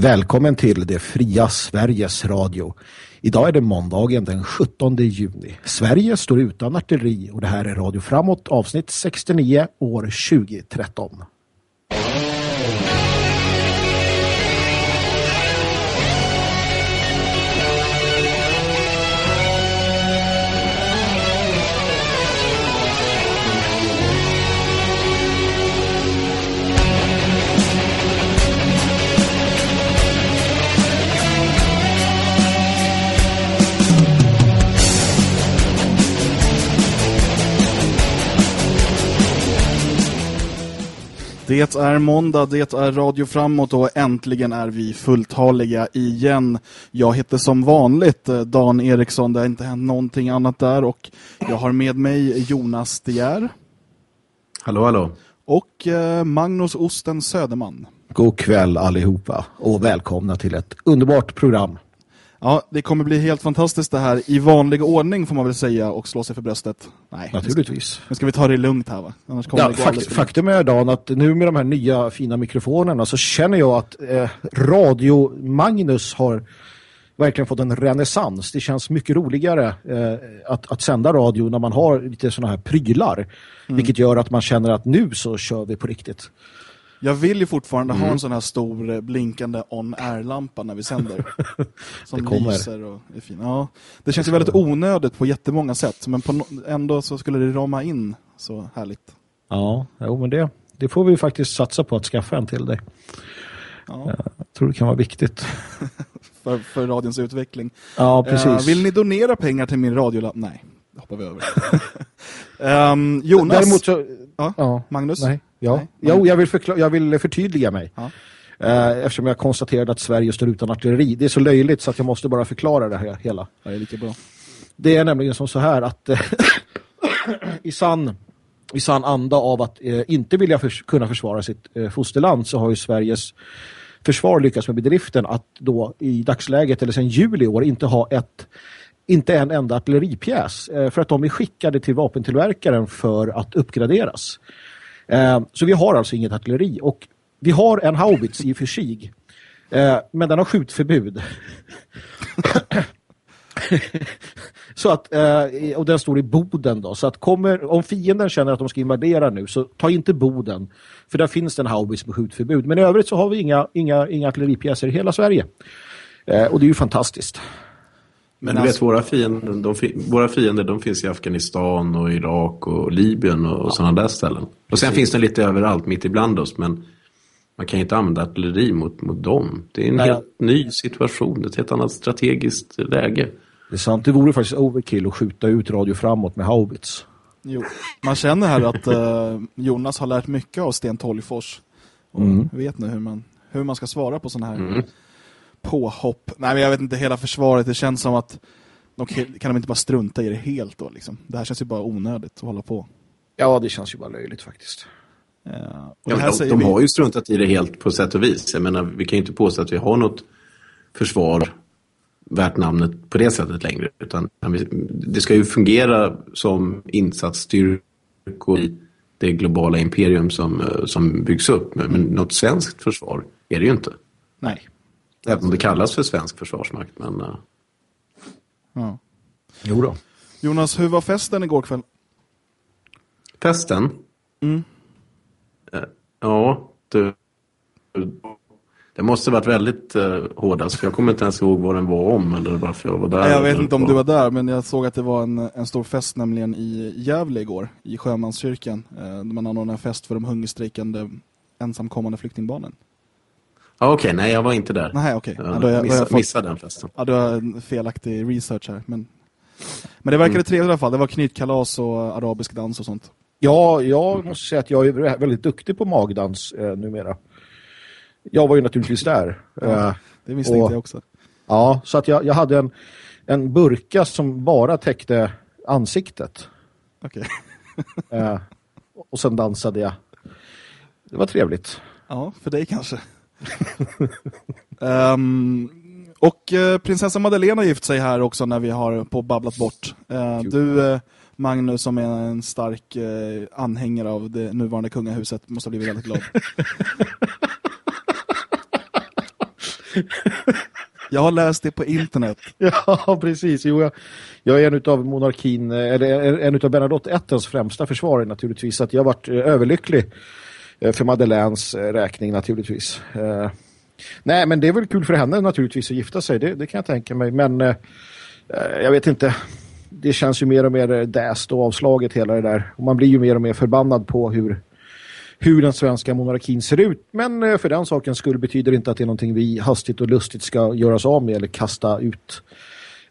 Välkommen till det fria Sveriges Radio. Idag är det måndagen den 17 juni. Sverige står utan artilleri och det här är Radio Framåt avsnitt 69 år 2013. Det är måndag, det är Radio Framåt och äntligen är vi fulltaliga igen. Jag heter som vanligt eh, Dan Eriksson, det har inte hänt någonting annat där och jag har med mig Jonas Dier. Hallå, hallå. Och eh, Magnus Osten Söderman. God kväll allihopa och välkomna till ett underbart program. Ja, det kommer bli helt fantastiskt det här i vanlig ordning får man väl säga och slå sig för bröstet. Nej, naturligtvis. Nu ska vi ta det lugnt här va? Annars kommer ja, det fakt faktum är Dan att nu med de här nya fina mikrofonerna så känner jag att eh, Radio Magnus har verkligen fått en renässans. Det känns mycket roligare eh, att, att sända radio när man har lite sådana här prylar. Mm. Vilket gör att man känner att nu så kör vi på riktigt. Jag vill ju fortfarande mm. ha en sån här stor eh, blinkande on-air-lampa när vi sänder. Som det kommer. lyser och är fin. Ja, det känns ju väldigt onödigt på jättemånga sätt. Men på no ändå så skulle det rama in så härligt. Ja, jo, men det, det får vi faktiskt satsa på att skaffa en till dig. Ja. Jag tror det kan vara viktigt. för, för radions utveckling. Ja, precis. Uh, vill ni donera pengar till min radiolampa? Nej, det hoppar vi över. um, Jonas. Däremot så... Ja, ja. Magnus? Nej. Ja, Nej. Jo, jag, vill jag vill förtydliga mig. Ja. Eh, eftersom jag konstaterade att Sverige står utan artilleri. Det är så löjligt så att jag måste bara förklara det här hela. Ja, det är lika bra. Det är nämligen som så här att eh, i sann i sann anda av att eh, inte vilja för, kunna försvara sitt eh, fosterland så har ju Sveriges försvar lyckats med bedriften att då i dagsläget eller sedan juli i år inte ha ett inte en enda artilleripjäs eh, för att de är skickade till vapentillverkaren för att uppgraderas. Eh, så vi har alltså inget artilleri och vi har en haubits i och för sig. Eh, men den har skjutförbud. så att, eh, och den står i Boden då. Så att kommer, om fienden känner att de ska invadera nu så ta inte Boden. För där finns det en haubits med skjutförbud. Men i övrigt så har vi inga, inga, inga artilleripjäser i hela Sverige. Eh, och det är ju fantastiskt. Men, du alltså... vet, våra fiender, de, våra fiender de finns i Afghanistan och Irak och Libyen och, ja. sådana där ställen. Och sen finns det lite överallt mitt ibland oss, men man kan ju inte använda artilleri mot, mot dem. Det är en Nej. helt ny situation, ett helt annat strategiskt läge. Det är sant, det vore faktiskt overkill att skjuta ut radio framåt med haubits. Jo, man känner här att uh, Jonas har lärt mycket av Sten Tolgfors. Och mm. vet nu hur man, hur man ska svara på sådana här mm påhopp. Nej, men jag vet inte, hela försvaret, det känns som att de kan, de inte bara strunta i det helt då liksom. Det här känns ju bara onödigt att hålla på. Ja, det känns ju bara löjligt faktiskt. Ja, ja de, de har ju struntat i det helt på sätt och vis. Jag menar, vi kan ju inte påstå att vi har något försvar värt namnet på det sättet längre. Utan det ska ju fungera som insatsstyrkor i det globala imperium som, som byggs upp. Men något svenskt försvar är det ju inte. Nej. Även om det kallas för svensk försvarsmakt. Men, uh... ja. Jo då. Jonas, hur var festen igår kväll? Festen? Mm. Uh, ja, det, det måste varit väldigt uh, hårdast. För jag kommer inte ens ihåg vad den var om eller varför jag var där. Jag vet inte om du var där, men jag såg att det var en, en stor fest nämligen i Gävle igår, i Sjömanskyrkan. Uh, där man anordnade en fest för de hungerstrejkande ensamkommande flyktingbarnen. Okej, okay, nej jag var inte där. Nej, okej. Okay. Ja, jag, missa, missade den festen. Ja, du har en felaktig research här. Men, men det verkade mm. trevligt i alla fall. Det var knytkalas och arabisk dans och sånt. Ja, jag måste säga att jag är väldigt duktig på magdans eh, numera. Jag var ju naturligtvis där. Ja, det misstänkte och, jag också. Ja, så att jag, jag hade en, en burka som bara täckte ansiktet. Okej. Okay. eh, och sen dansade jag. Det var trevligt. Ja, för dig kanske um, och uh, prinsessa Madeleine har gift sig här också när vi har på babblat bort. Uh, du, uh, Magnus, som är en stark anhängare av det nuvarande kungahuset, måste ha blivit väldigt glad. Jag har läst det på internet. Ja, precis. Jo, jag, jag är en av monarkin, eller en av Bernadotte ettens främsta försvarare naturligtvis. Att jag har varit överlycklig Eh, för Madeleines eh, räkning naturligtvis. Eh, nej, men det är väl kul för henne naturligtvis att gifta sig. Det, det kan jag tänka mig. Men eh, jag vet inte. Det känns ju mer och mer däst och avslaget hela det där. Och man blir ju mer och mer förbannad på hur, hur den svenska monarkin ser ut. Men eh, för den saken skulle betyder inte att det är någonting vi hastigt och lustigt ska göra oss av med eller kasta ut.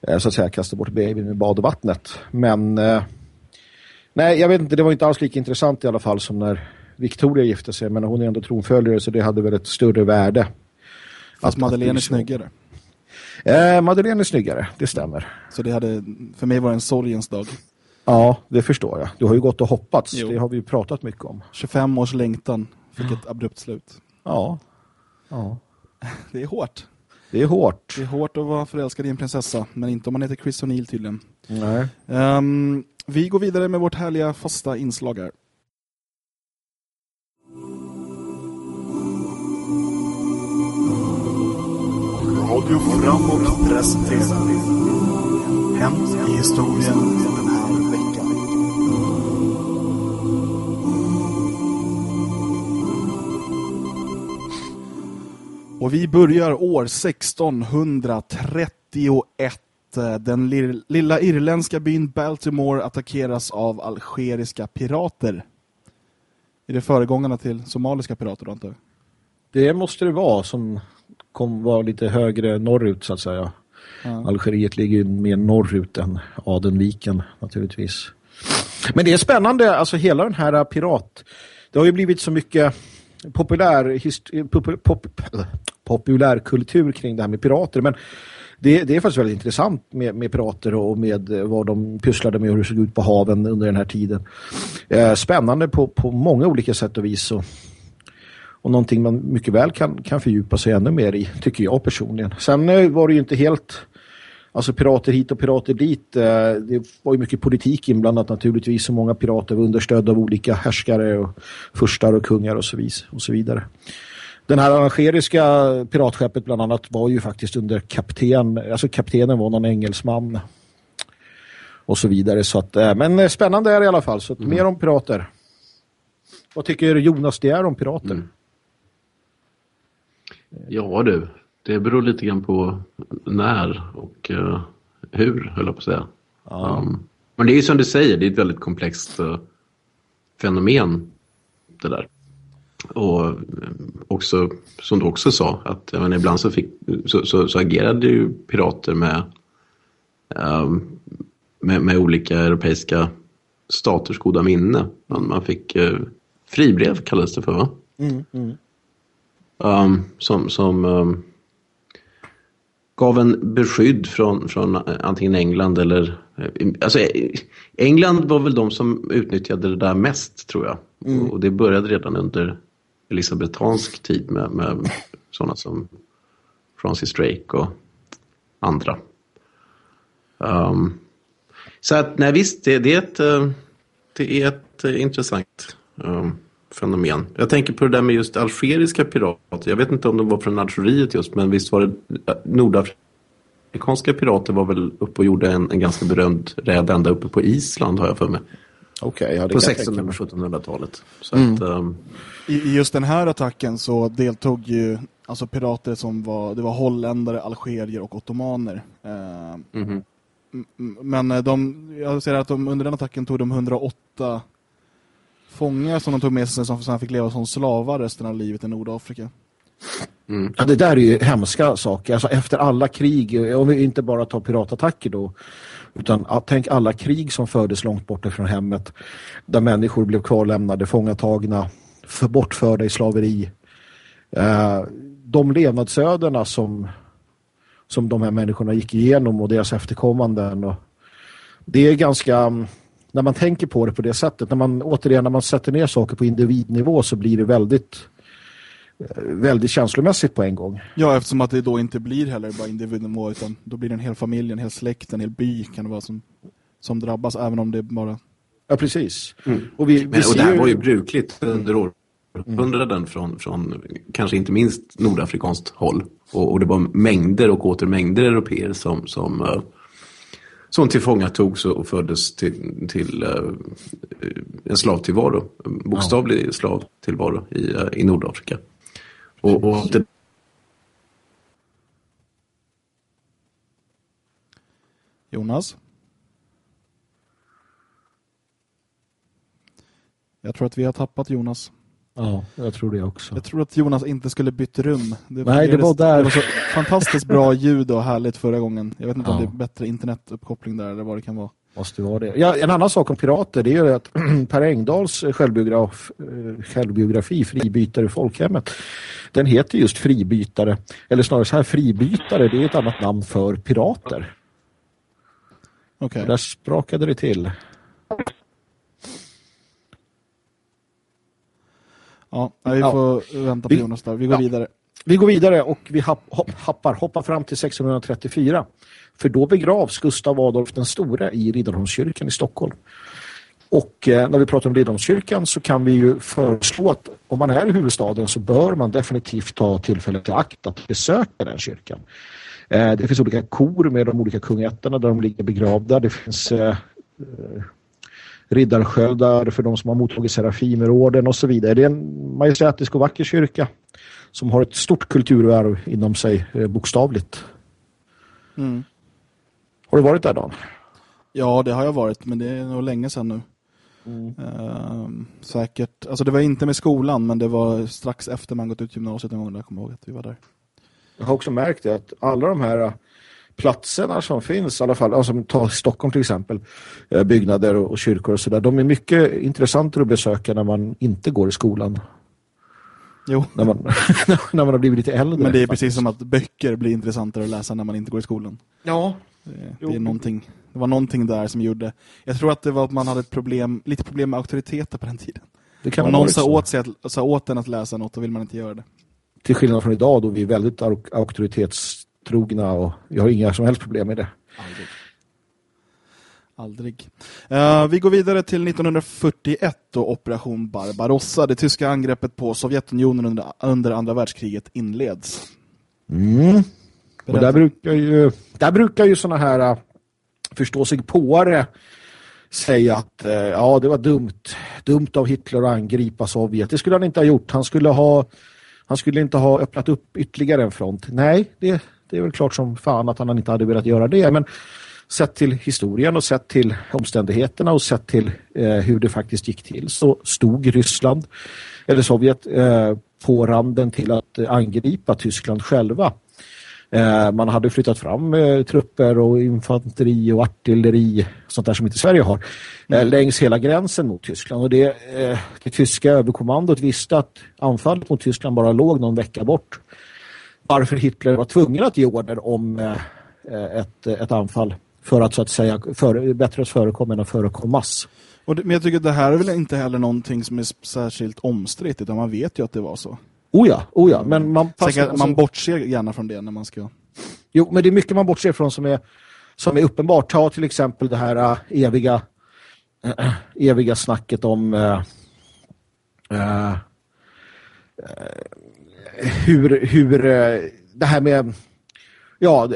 Eh, så att säga, kasta bort babyn med badvattnet. Men eh, nej, jag vet inte. Det var inte alls lika intressant i alla fall som när Victoria gifte sig. Men hon är ändå tronföljare så det hade väl ett större värde. Fast Madeleine är snyggare. Eh, Madeleine är snyggare, det stämmer. Så det hade, för mig var det en sorgens dag. Ja, det förstår jag. Du har ju gått och hoppats, jo. det har vi ju pratat mycket om. 25 års längtan fick ett abrupt slut. Ja. ja. Det är hårt. Det är hårt. Det är hårt att vara förälskad i en prinsessa, men inte om man heter Chris O'Neill tydligen. Nej. Um, vi går vidare med vårt härliga fasta inslag här. Radio Framåt presenterar Hänt i historien den här veckan. Och vi börjar år 1631. Eh, den lilla irländska byn Baltimore attackeras av algeriska pirater. Är det föregångarna till somaliska pirater då? Det måste det vara som kom, var lite högre norrut så att säga. Ja. Algeriet ligger mer norrut än Adenviken naturligtvis. Men det är spännande, alltså hela den här pirat... Det har ju blivit så mycket populär, pop, pop, populärkultur kring det här med pirater. Men det, det, är faktiskt väldigt intressant med, med pirater och med vad de pysslade med och hur det såg ut på haven under den här tiden. Eh, spännande på, på många olika sätt och vis. Och och någonting man mycket väl kan, kan fördjupa sig ännu mer i, tycker jag personligen. Sen eh, var det ju inte helt alltså pirater hit och pirater dit. Eh, det var ju mycket politik inblandat naturligtvis. Så många pirater var understödda av olika härskare och furstar och kungar och så, vis, och så vidare. Den här algeriska piratskeppet bland annat var ju faktiskt under kapten, alltså kaptenen var någon engelsman och så vidare. Så att, eh, men spännande är det i alla fall. Så mm. mer om pirater. Vad tycker Jonas det är om pirater? Mm. Ja du, det beror lite grann på när och uh, hur, höll jag på att säga. Ja. Um, men det är ju som du säger, det är ett väldigt komplext uh, fenomen det där. Och uh, också, som du också sa, att men, ibland så, fick, så, så, så, agerade ju pirater med, um, med, med, olika europeiska staters goda minne. Man, man fick uh, fribrev kallades det för va? Mm, mm um, som, som um, gav en beskydd från, från antingen England eller... Alltså, England var väl de som utnyttjade det där mest, tror jag. Mm. Och det började redan under elisabetansk tid med, med sådana som Francis Drake och andra. Um, så att, nej visst, det, det, är ett, eh, det är ett eh, intressant um, fenomen. Jag tänker på det där med just algeriska pirater. Jag vet inte om de var från Algeriet just, men visst var det nordafrikanska pirater var väl uppe och gjorde en, en ganska berömd räd ända uppe på Island har jag för mig. Okay, ja, på 1600 1700-talet. Mm. Um... I, just den här attacken så deltog ju alltså pirater som var, det var holländare, algerier och ottomaner. Uh, mm. Men eh, de, jag ser att de, under den attacken tog de 108 fångar som de tog med sig som sen fick leva som slavar resten av livet i Nordafrika. Mm. Ja, det där är ju hemska saker. Alltså efter alla krig, eh, om vi inte bara tar piratattacker då, utan tänk alla krig som fördes långt bort från hemmet, där människor blev kvarlämnade, fångatagna, för bortförda i slaveri. Eh, de levnadsödena som, som de här människorna gick igenom och deras efterkommanden. Och det är ganska mm, när man tänker på det på det sättet, när man återigen när man sätter ner saker på individnivå så blir det väldigt eh, väldigt känslomässigt på en gång. Ja, eftersom att det då inte blir heller bara individnivå utan då blir det en hel familj, en hel släkt, en hel by kan det vara som, som drabbas även om det bara... Ja, precis. Mm. Och, vi, vi Men, och det här var ju brukligt under århundraden mm. från, från kanske inte minst nordafrikanskt håll. Och, och det var mängder och åter mängder europeer som, som, som tillfångatogs och föddes till, till uh, en slavtillvaro, bokstavlig ja. slavtillvaro i, uh, i Nordafrika. Och, och det Jonas? Jag tror att vi har tappat Jonas. Ja, jag tror det också. Jag tror att Jonas inte skulle bytt rum. Det Nej, det var där. Det var så fantastiskt bra ljud och härligt förra gången. Jag vet inte ja. om det är bättre internetuppkoppling där eller vad det kan vara. Måste vara det. Ja, en annan sak om pirater det är ju att Per Engdahls självbiograf, eh, självbiografi Fribytare i folkhemmet den heter just Fribytare. Eller snarare så här Fribytare, det är ett annat namn för pirater. Okej. Okay. Där sprakade det till. Ja, vi får ja. vänta på vi, Jonas där. Vi går ja. vidare. Vi går vidare och vi hopp, hoppar, hoppar fram till 1634. För då begravs Gustav Adolf den store i Riddarholmskyrkan i Stockholm. Och eh, när vi pratar om Riddarholmskyrkan så kan vi ju föreslå att om man är i huvudstaden så bör man definitivt ta tillfället i akt att besöka den kyrkan. Eh, det finns olika kor med de olika kungaätterna där de ligger begravda. Det finns eh riddarsköldar för de som har mottagit Serafimerorden och så vidare. Det är en majestätisk och vacker kyrka som har ett stort kulturarv inom sig eh, bokstavligt. Mm. Har du varit där Dan? Ja, det har jag varit, men det är nog länge sedan nu. Mm. Uh, säkert, alltså det var inte med skolan, men det var strax efter man gått ut gymnasiet en gång där jag kommer ihåg att vi var där. Jag har också märkt det att alla de här platserna som finns, i alla fall, alltså ta Stockholm till exempel, eh, byggnader och kyrkor och sådär, de är mycket intressantare att besöka när man inte går i skolan. Jo. När man, när man har blivit lite äldre. Men det är precis som att böcker blir intressantare att läsa när man inte går i skolan. Ja. Det, det, är någonting, det var någonting där som gjorde... Jag tror att det var att man hade ett problem, lite problem med auktoriteter på den tiden. Det kan Om någon sa åt, sig att, sa åt en att läsa något, då vill man inte göra det. Till skillnad från idag då vi är väldigt auktoritetstrogna och jag har inga som helst problem med det. Aldrig. Aldrig. Uh, vi går vidare till 1941 och Operation Barbarossa. Det tyska angreppet på Sovjetunionen under, under andra världskriget inleds. Mm. Och där brukar ju, där brukar ju såna här uh, förstå sig påare säga att uh, ja, det var dumt. Dumt av Hitler att angripa Sovjet. Det skulle han inte ha gjort. Han skulle ha han skulle inte ha öppnat upp ytterligare en front. Nej, det, det är väl klart som fan att han inte hade velat göra det. Men sett till historien och sett till omständigheterna och sett till eh, hur det faktiskt gick till så stod Ryssland eller Sovjet eh, på randen till att eh, angripa Tyskland själva. Eh, man hade flyttat fram eh, trupper och infanteri och artilleri sånt där som inte Sverige har eh, mm. längs hela gränsen mot Tyskland och det, det tyska överkommandot visste att anfallet mot Tyskland bara låg någon vecka bort varför Hitler var tvungen att ge order om ett, ett anfall för att så att säga för, bättre att förekomma än att förekommas. Och det, men jag tycker att det här är väl inte heller någonting som är särskilt omstritt utan man vet ju att det var så. Oh ja, oh ja. Men man, passar, man alltså, bortser gärna från det när man ska... Jo, men det är mycket man bortser från som är, som är uppenbart. Ta till exempel det här uh, eviga uh, eviga snacket om uh, hur, hur det här med ja,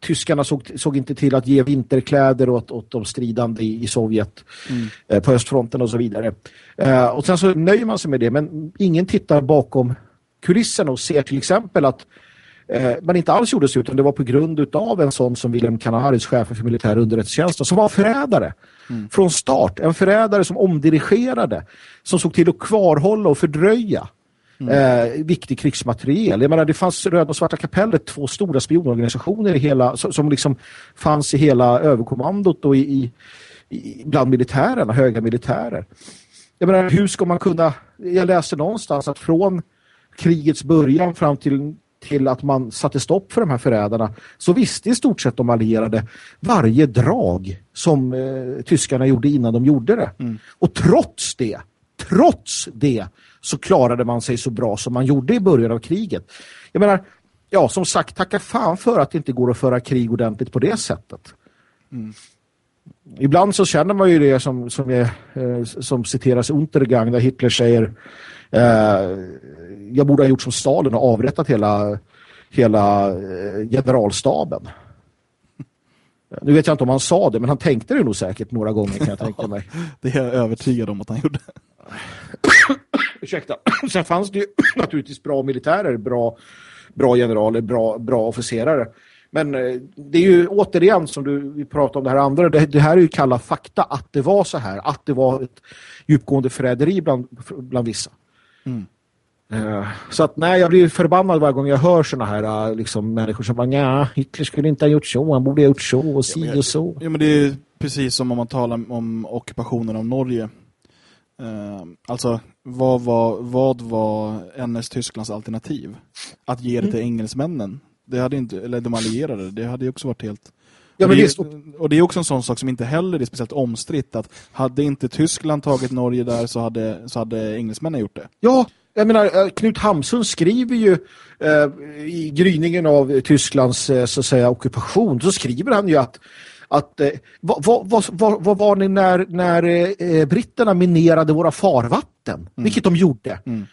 tyskarna såg, såg inte till att ge vinterkläder åt, åt de stridande i, i Sovjet mm. eh, på östfronten och så vidare. Eh, och sen så nöjer man sig med det, men ingen tittar bakom kulisserna och ser till exempel att eh, man inte alls gjorde så utan det var på grund av en sån som Wilhelm Canaris, chefen för militär underrättelsetjänsten, som var förrädare mm. från start. En förrädare som omdirigerade, som såg till att kvarhålla och fördröja Mm. Eh, viktig krigsmateriel. Jag menar, det fanns Röda och Svarta kapellet, två stora spionorganisationer i hela, som liksom fanns i hela överkommandot och i, i, bland militärerna, höga militärer. Jag menar, hur ska man kunna... Jag läste någonstans att från krigets början fram till, till att man satte stopp för de här förrädarna så visste i stort sett de allierade varje drag som eh, tyskarna gjorde innan de gjorde det. Mm. Och trots det, trots det så klarade man sig så bra som man gjorde i början av kriget. Jag menar, ja som sagt, tacka fan för att det inte går att föra krig ordentligt på det sättet. Mm. Ibland så känner man ju det som, som, är, eh, som citeras Untergang där Hitler säger Eh, jag borde ha gjort som Stalin och avrättat hela, hela eh, generalstaben. Nu vet jag inte om han sa det, men han tänkte det nog säkert några gånger kan jag tänka mig. det är jag övertygad om att han gjorde. Ursäkta. Sen fanns det ju naturligtvis bra militärer, bra, bra generaler, bra, bra officerare. Men eh, det är ju återigen som du vi pratade om det här andra, det, det, här är ju kalla fakta att det var så här, att det var ett djupgående förräderi bland, bland vissa. Mm. Uh, så att nej, jag blir förbannad varje gång jag hör såna här uh, liksom, människor som bara ja, Hitler skulle inte ha gjort så, han borde ha gjort så och si ja, och så. Ja, men det är precis som om man talar om ockupationen av Norge. Uh, alltså, vad var, vad var NS Tysklands alternativ? Att ge det till mm. engelsmännen? Det hade inte, eller de allierade, det hade ju också varit helt... Ja, och, det är, och det är också en sån sak som inte heller är speciellt omstritt att hade inte Tyskland tagit Norge där så hade, så hade engelsmännen gjort det. Ja, jag menar, eh, Knut Hamsun skriver ju eh, i gryningen av Tysklands eh, så att säga, ockupation så skriver han ju att att eh, vad, vad, vad, vad, var ni när, när eh, britterna minerade våra farvatten? Mm. Vilket de gjorde. Mm.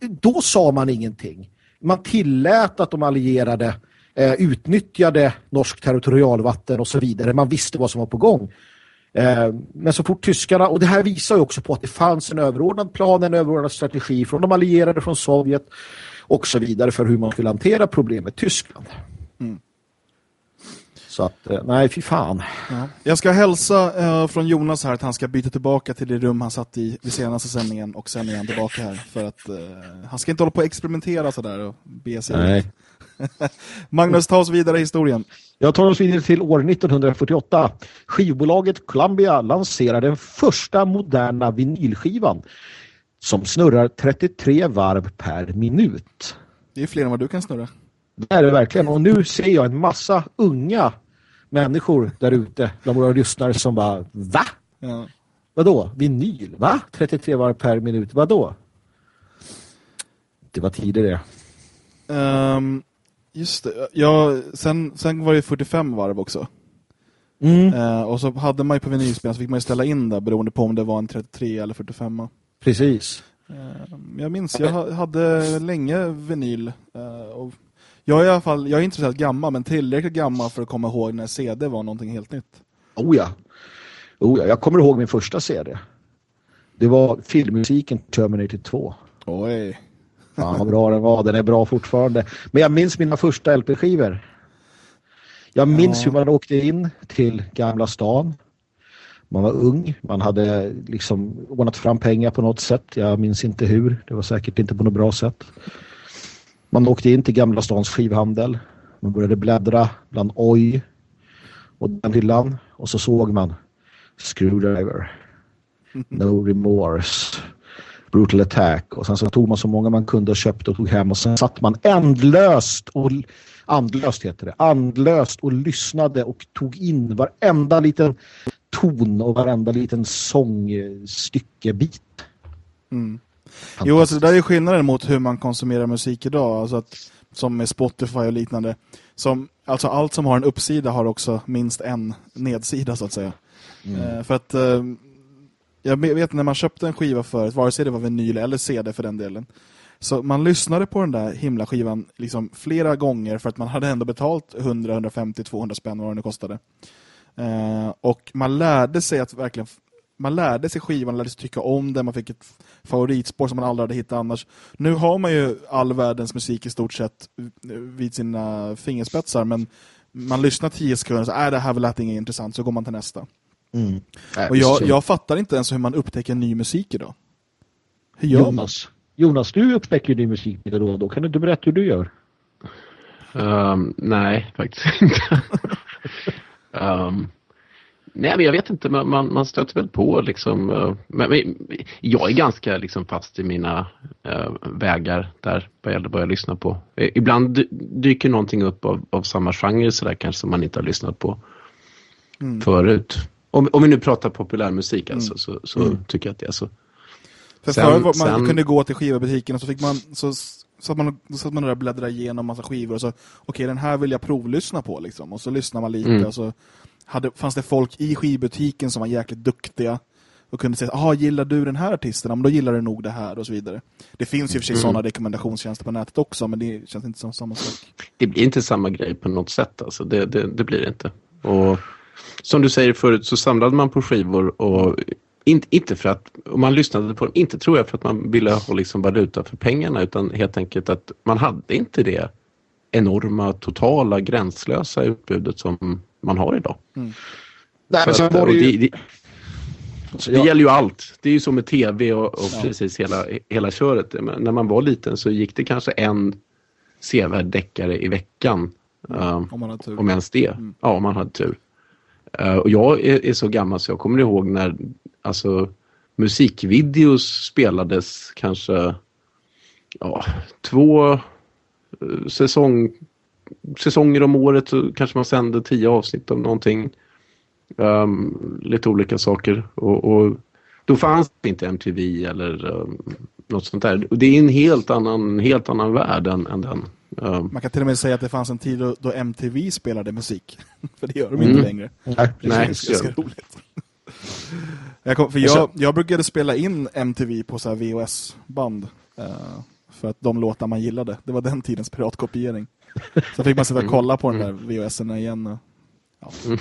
Då sa man ingenting man tillät att de allierade eh, utnyttjade norsk territorialvatten och så vidare. Man visste vad som var på gång. Eh, men så fort tyskarna, och det här visar ju också på att det fanns en överordnad plan, en överordnad strategi från de allierade, från Sovjet och så vidare för hur man skulle hantera problemet Tyskland. Mm. Så att, eh, nej, fy fan. Ja. Jag ska hälsa eh, från Jonas här att han ska byta tillbaka till det rum han satt i vid senaste sändningen och sen är han tillbaka här. För att eh, han ska inte hålla på att experimentera sådär och be sig. Nej. Magnus, ta oss vidare i historien. Jag tar oss vidare till år 1948. Skivbolaget Columbia lanserar den första moderna vinylskivan som snurrar 33 varv per minut. Det är fler än vad du kan snurra. Det är det verkligen. Och nu ser jag en massa unga människor där ute bland våra lyssnare som bara, va? Ja. Vadå? Vinyl? Va? 33 varv per minut? Vadå? Det var tidigare. Um, just det. Ja, sen, sen var det 45 varv också. Mm. Uh, och så hade man ju på vinylspelaren så fick man ju ställa in det beroende på om det var en 33 eller 45. Precis. Uh, jag minns, jag hade länge vinyl uh, och jag är i alla fall, jag är inte så gammal men tillräckligt gammal för att komma ihåg när CD var någonting helt nytt. Oh ja. Oh ja. Jag kommer ihåg min första CD. Det var filmmusiken Terminator 2. Oj. Ja, vad bra den var. Den är bra fortfarande. Men jag minns mina första LP-skivor. Jag minns ja. hur man åkte in till Gamla stan. Man var ung. Man hade liksom ordnat fram pengar på något sätt. Jag minns inte hur. Det var säkert inte på något bra sätt. Man åkte in till Gamla stans skivhandel. Man började bläddra bland oj och den hyllan. Och så såg man Screwdriver, No Remorse, Brutal Attack. Och sen så tog man så många man kunde och köpte och tog hem. Och sen satt man ändlöst och andlöst heter det. Andlöst och lyssnade och tog in varenda liten ton och varenda liten sångstyckebit. Mm. Jo, alltså det där är skillnaden mot hur man konsumerar musik idag. Alltså att, som med Spotify och liknande. Som, alltså allt som har en uppsida har också minst en nedsida så att säga. Mm. Eh, för att eh, jag vet när man köpte en skiva förut, vare sig det var vinyl eller CD för den delen. Så man lyssnade på den där himla skivan liksom flera gånger för att man hade ändå betalt 100, 150, 200 spänn vad det nu kostade. Eh, och man lärde sig att verkligen man lärde sig skivan, lärde sig tycka om den, man fick ett favoritspår som man aldrig hade hittat annars. Nu har man ju all världens musik i stort sett vid sina fingerspetsar, men man lyssnar tio sekunder och så är äh, det här lät inget intressant, så går man till nästa. Mm. Äh, och jag, jag fattar inte ens hur man upptäcker ny musik idag. Hur gör Jonas, man? Jonas, du upptäcker ny musik då och då. Kan du inte berätta hur du gör? Um, nej, faktiskt inte. um, Nej, men jag vet inte. Man, man, man stöter väl på liksom. Eh, men, men, jag är ganska liksom fast i mina äh, vägar där vad gäller vad jag lyssnar på. Ibland dyker någonting upp av, av samma genre så där kanske som man inte har lyssnat på mm. förut. Om, om vi nu pratar populärmusik alltså, mm. så, så mm. tycker jag att det är så. För sen, förut man sen... kunde gå till skivbutiken och så fick man så så att man, så att man där bläddrar igenom massa skivor och så, okej okay, den här vill jag provlyssna på liksom. Och så lyssnar man lite mm. och så hade, fanns det folk i skivbutiken som var jäkligt duktiga och kunde säga, ah, gillar du den här artisten? men då gillar du nog det här och så vidare. Det finns ju för sig mm. sådana rekommendationstjänster på nätet också, men det känns inte som samma sak. Det blir inte samma grej på något sätt, alltså. det, det, det blir det inte. Och som du säger förut så samlade man på skivor och inte, inte för att om man lyssnade på dem, inte tror jag för att man ville ha liksom valuta för pengarna utan helt enkelt att man hade inte det enorma, totala, gränslösa utbudet som man har idag. Mm. Nej, att, det, ju... det, det, det ja. gäller ju allt. Det är ju som med tv och, och ja. precis hela, hela köret. Men när man var liten så gick det kanske en sevärd deckare i veckan. Mm. Om man hade tur. Om ens det. Mm. Ja, om man hade tur. Uh, och jag är, är, så gammal så jag kommer ihåg när alltså, musikvideos spelades kanske ja, två uh, säsong, säsonger om året så kanske man sände tio avsnitt av någonting. Um, lite olika saker. Och, och, då fanns det inte MTV eller um, något sånt där. Det är en helt annan, helt annan värld än, än den. Um, Man kan till och med säga att det fanns en tid då, då MTV spelade musik. för det gör de mm. inte längre. Nej, det Nej, känns ganska roligt. jag, kom, för jag, jag brukade spela in MTV på så VHS-band. Uh, eh, för att de låtar man gillade. Det var den tidens piratkopiering. Så fick man sitta och kolla på den där VHS-en igen. Ja. Mm.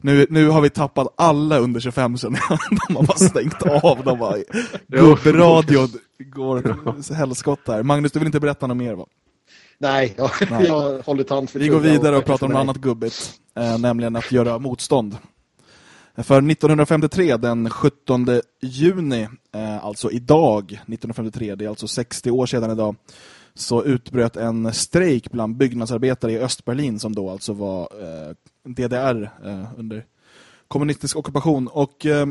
Nu, nu har vi tappat alla under 25 sen. De har bara stängt av. De bara, gubbradion går helskott där. Magnus, du vill inte berätta något mer va? Nej, jag, Nej. jag håller tant för Vi går vidare och, och pratar om något annat gubbigt. Eh, nämligen att göra motstånd. För 1953, den 17 juni, eh, alltså idag, 1953, det är alltså 60 år sedan idag, så utbröt en strejk bland byggnadsarbetare i Östberlin som då alltså var eh, DDR eh, under kommunistisk ockupation. Och eh,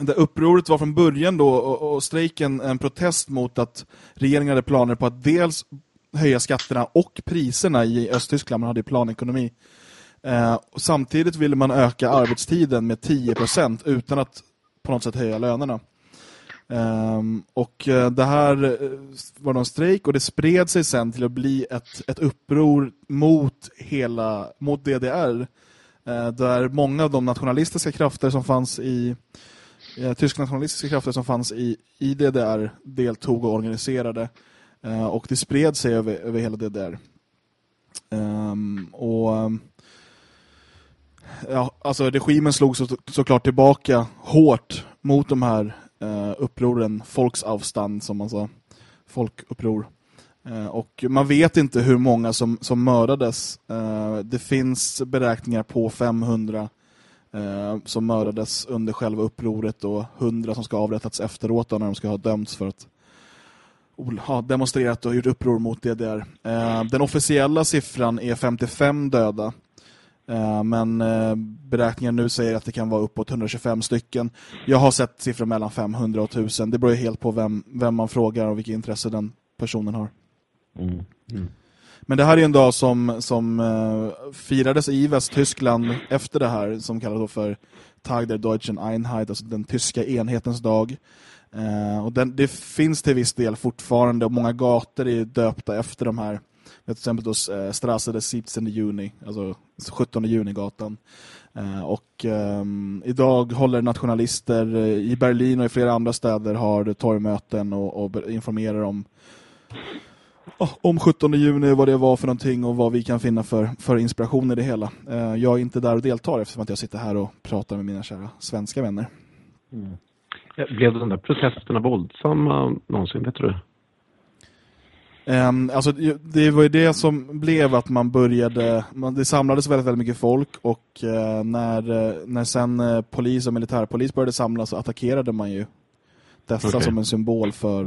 det upproret var från början då och, och strejken en protest mot att regeringen hade planer på att dels höja skatterna och priserna i Östtyskland. Man hade planekonomi. Eh, och samtidigt ville man öka arbetstiden med 10% utan att på något sätt höja lönerna. Um, och eh, det här eh, var någon strejk och det spred sig sen till att bli ett, ett uppror mot hela mot DDR. Uh, eh, där många av de nationalistiska krafter som fanns i uh, tyska nationalistiska krafter som fanns i, i DDR deltog och organiserade. och det spred sig över, över hela DDR. Um, ehm, och um, ja, alltså regimen slog så, såklart tillbaka hårt mot de här eh, upproren, folksavstånd som man sa, folkuppror. Eh, och man vet inte hur många som, som mördades. Eh, det finns beräkningar på 500 eh, som mördades under själva upproret och 100 som ska avrättats efteråt när de ska ha dömts för att oh, ha demonstrerat och gjort uppror mot DDR. Eh, den officiella siffran är 55 döda men eh, beräkningen nu säger att det kan vara uppåt 125 stycken. Jag har sett siffror mellan 500 och 1000. Det beror helt på vem, vem man frågar och vilket intresse den personen har. Mm. Mm. Men det här är en dag som, som uh, firades i Västtyskland efter det här som kallas för Tag der Deutschen Einheit, alltså den tyska enhetens dag. Uh, och den, det finns till viss del fortfarande och många gator är döpta efter de här till exempel då eh, Strasse des 17 juni, alltså 17 juni-gatan. Eh, och um, idag håller nationalister eh, i Berlin och i flera andra städer har torgmöten och, och informerar om oh, om 17 juni, vad det var för någonting och vad vi kan finna för, för inspiration i det hela. Jag är inte där och deltar eftersom att jag sitter här och pratar med mina kära svenska vänner. Mm. Blev de där protesterna våldsamma någonsin, vet du? Um, alltså, det var ju det som blev att man började, man, det samlades väldigt, väldigt mycket folk och uh, när, uh, när sen uh, polis och militärpolis började samlas så attackerade man ju dessa okay. som en symbol för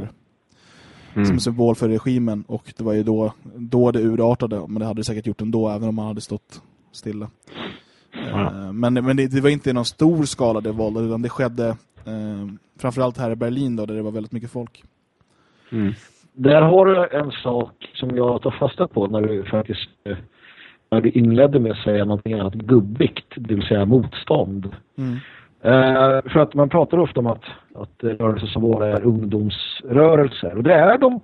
mm. som en symbol för regimen och det var ju då, då det urartade men det hade det säkert gjort ändå även om man hade stått stilla. Ja. men men det, det, var inte någon stor skala det våldet utan det skedde framförallt här i Berlin då där det var väldigt mycket folk. Mm. Där har du en sak som jag tar fasta på när du faktiskt eh, när du inledde med att säga någonting annat gubbigt, det vill säga motstånd. Mm. Uh, för att man pratar ofta om att, att rörelser som våra är ungdomsrörelser. Och det är de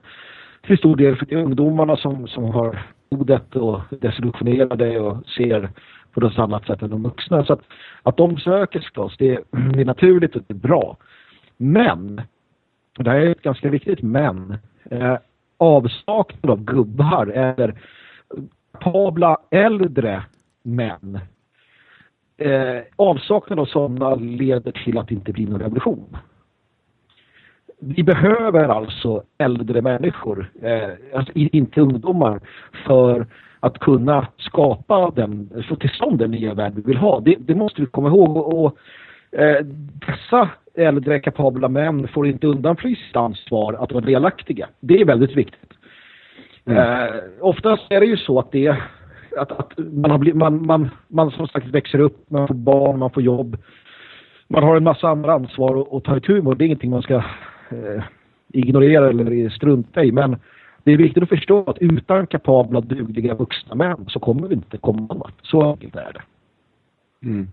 till stor del för det är ungdomarna som, som har modet och desillusionerade och ser på ett annat sätt än de vuxna. Så att, att de söker sig oss, det, det är naturligt och det är bra. Men, och det här är ett ganska viktigt men, eh, avsaknad av gubbar eller kapabla äldre män eh, avsaknad av sådana leder till att det inte blir någon revolution. Vi behöver alltså äldre människor, eh, alltså inte ungdomar, för att kunna skapa den, få till stånd den nya värld vi vill ha. Det, det måste vi komma ihåg. Och, och eh, dessa äldre kapabla män får inte undanfly sitt ansvar att vara delaktiga. Det är väldigt viktigt. Mm. Eh, oftast är det ju så att det att, att man, har blivit, man, man, man som sagt växer upp, man får barn, man får jobb. Man har en massa andra ansvar att, att ta itu med. Det är ingenting man ska eh, ignorera eller strunta i. Men det är viktigt att förstå att utan kapabla, dugliga vuxna män så kommer vi inte komma någon Så enkelt är det. Mm.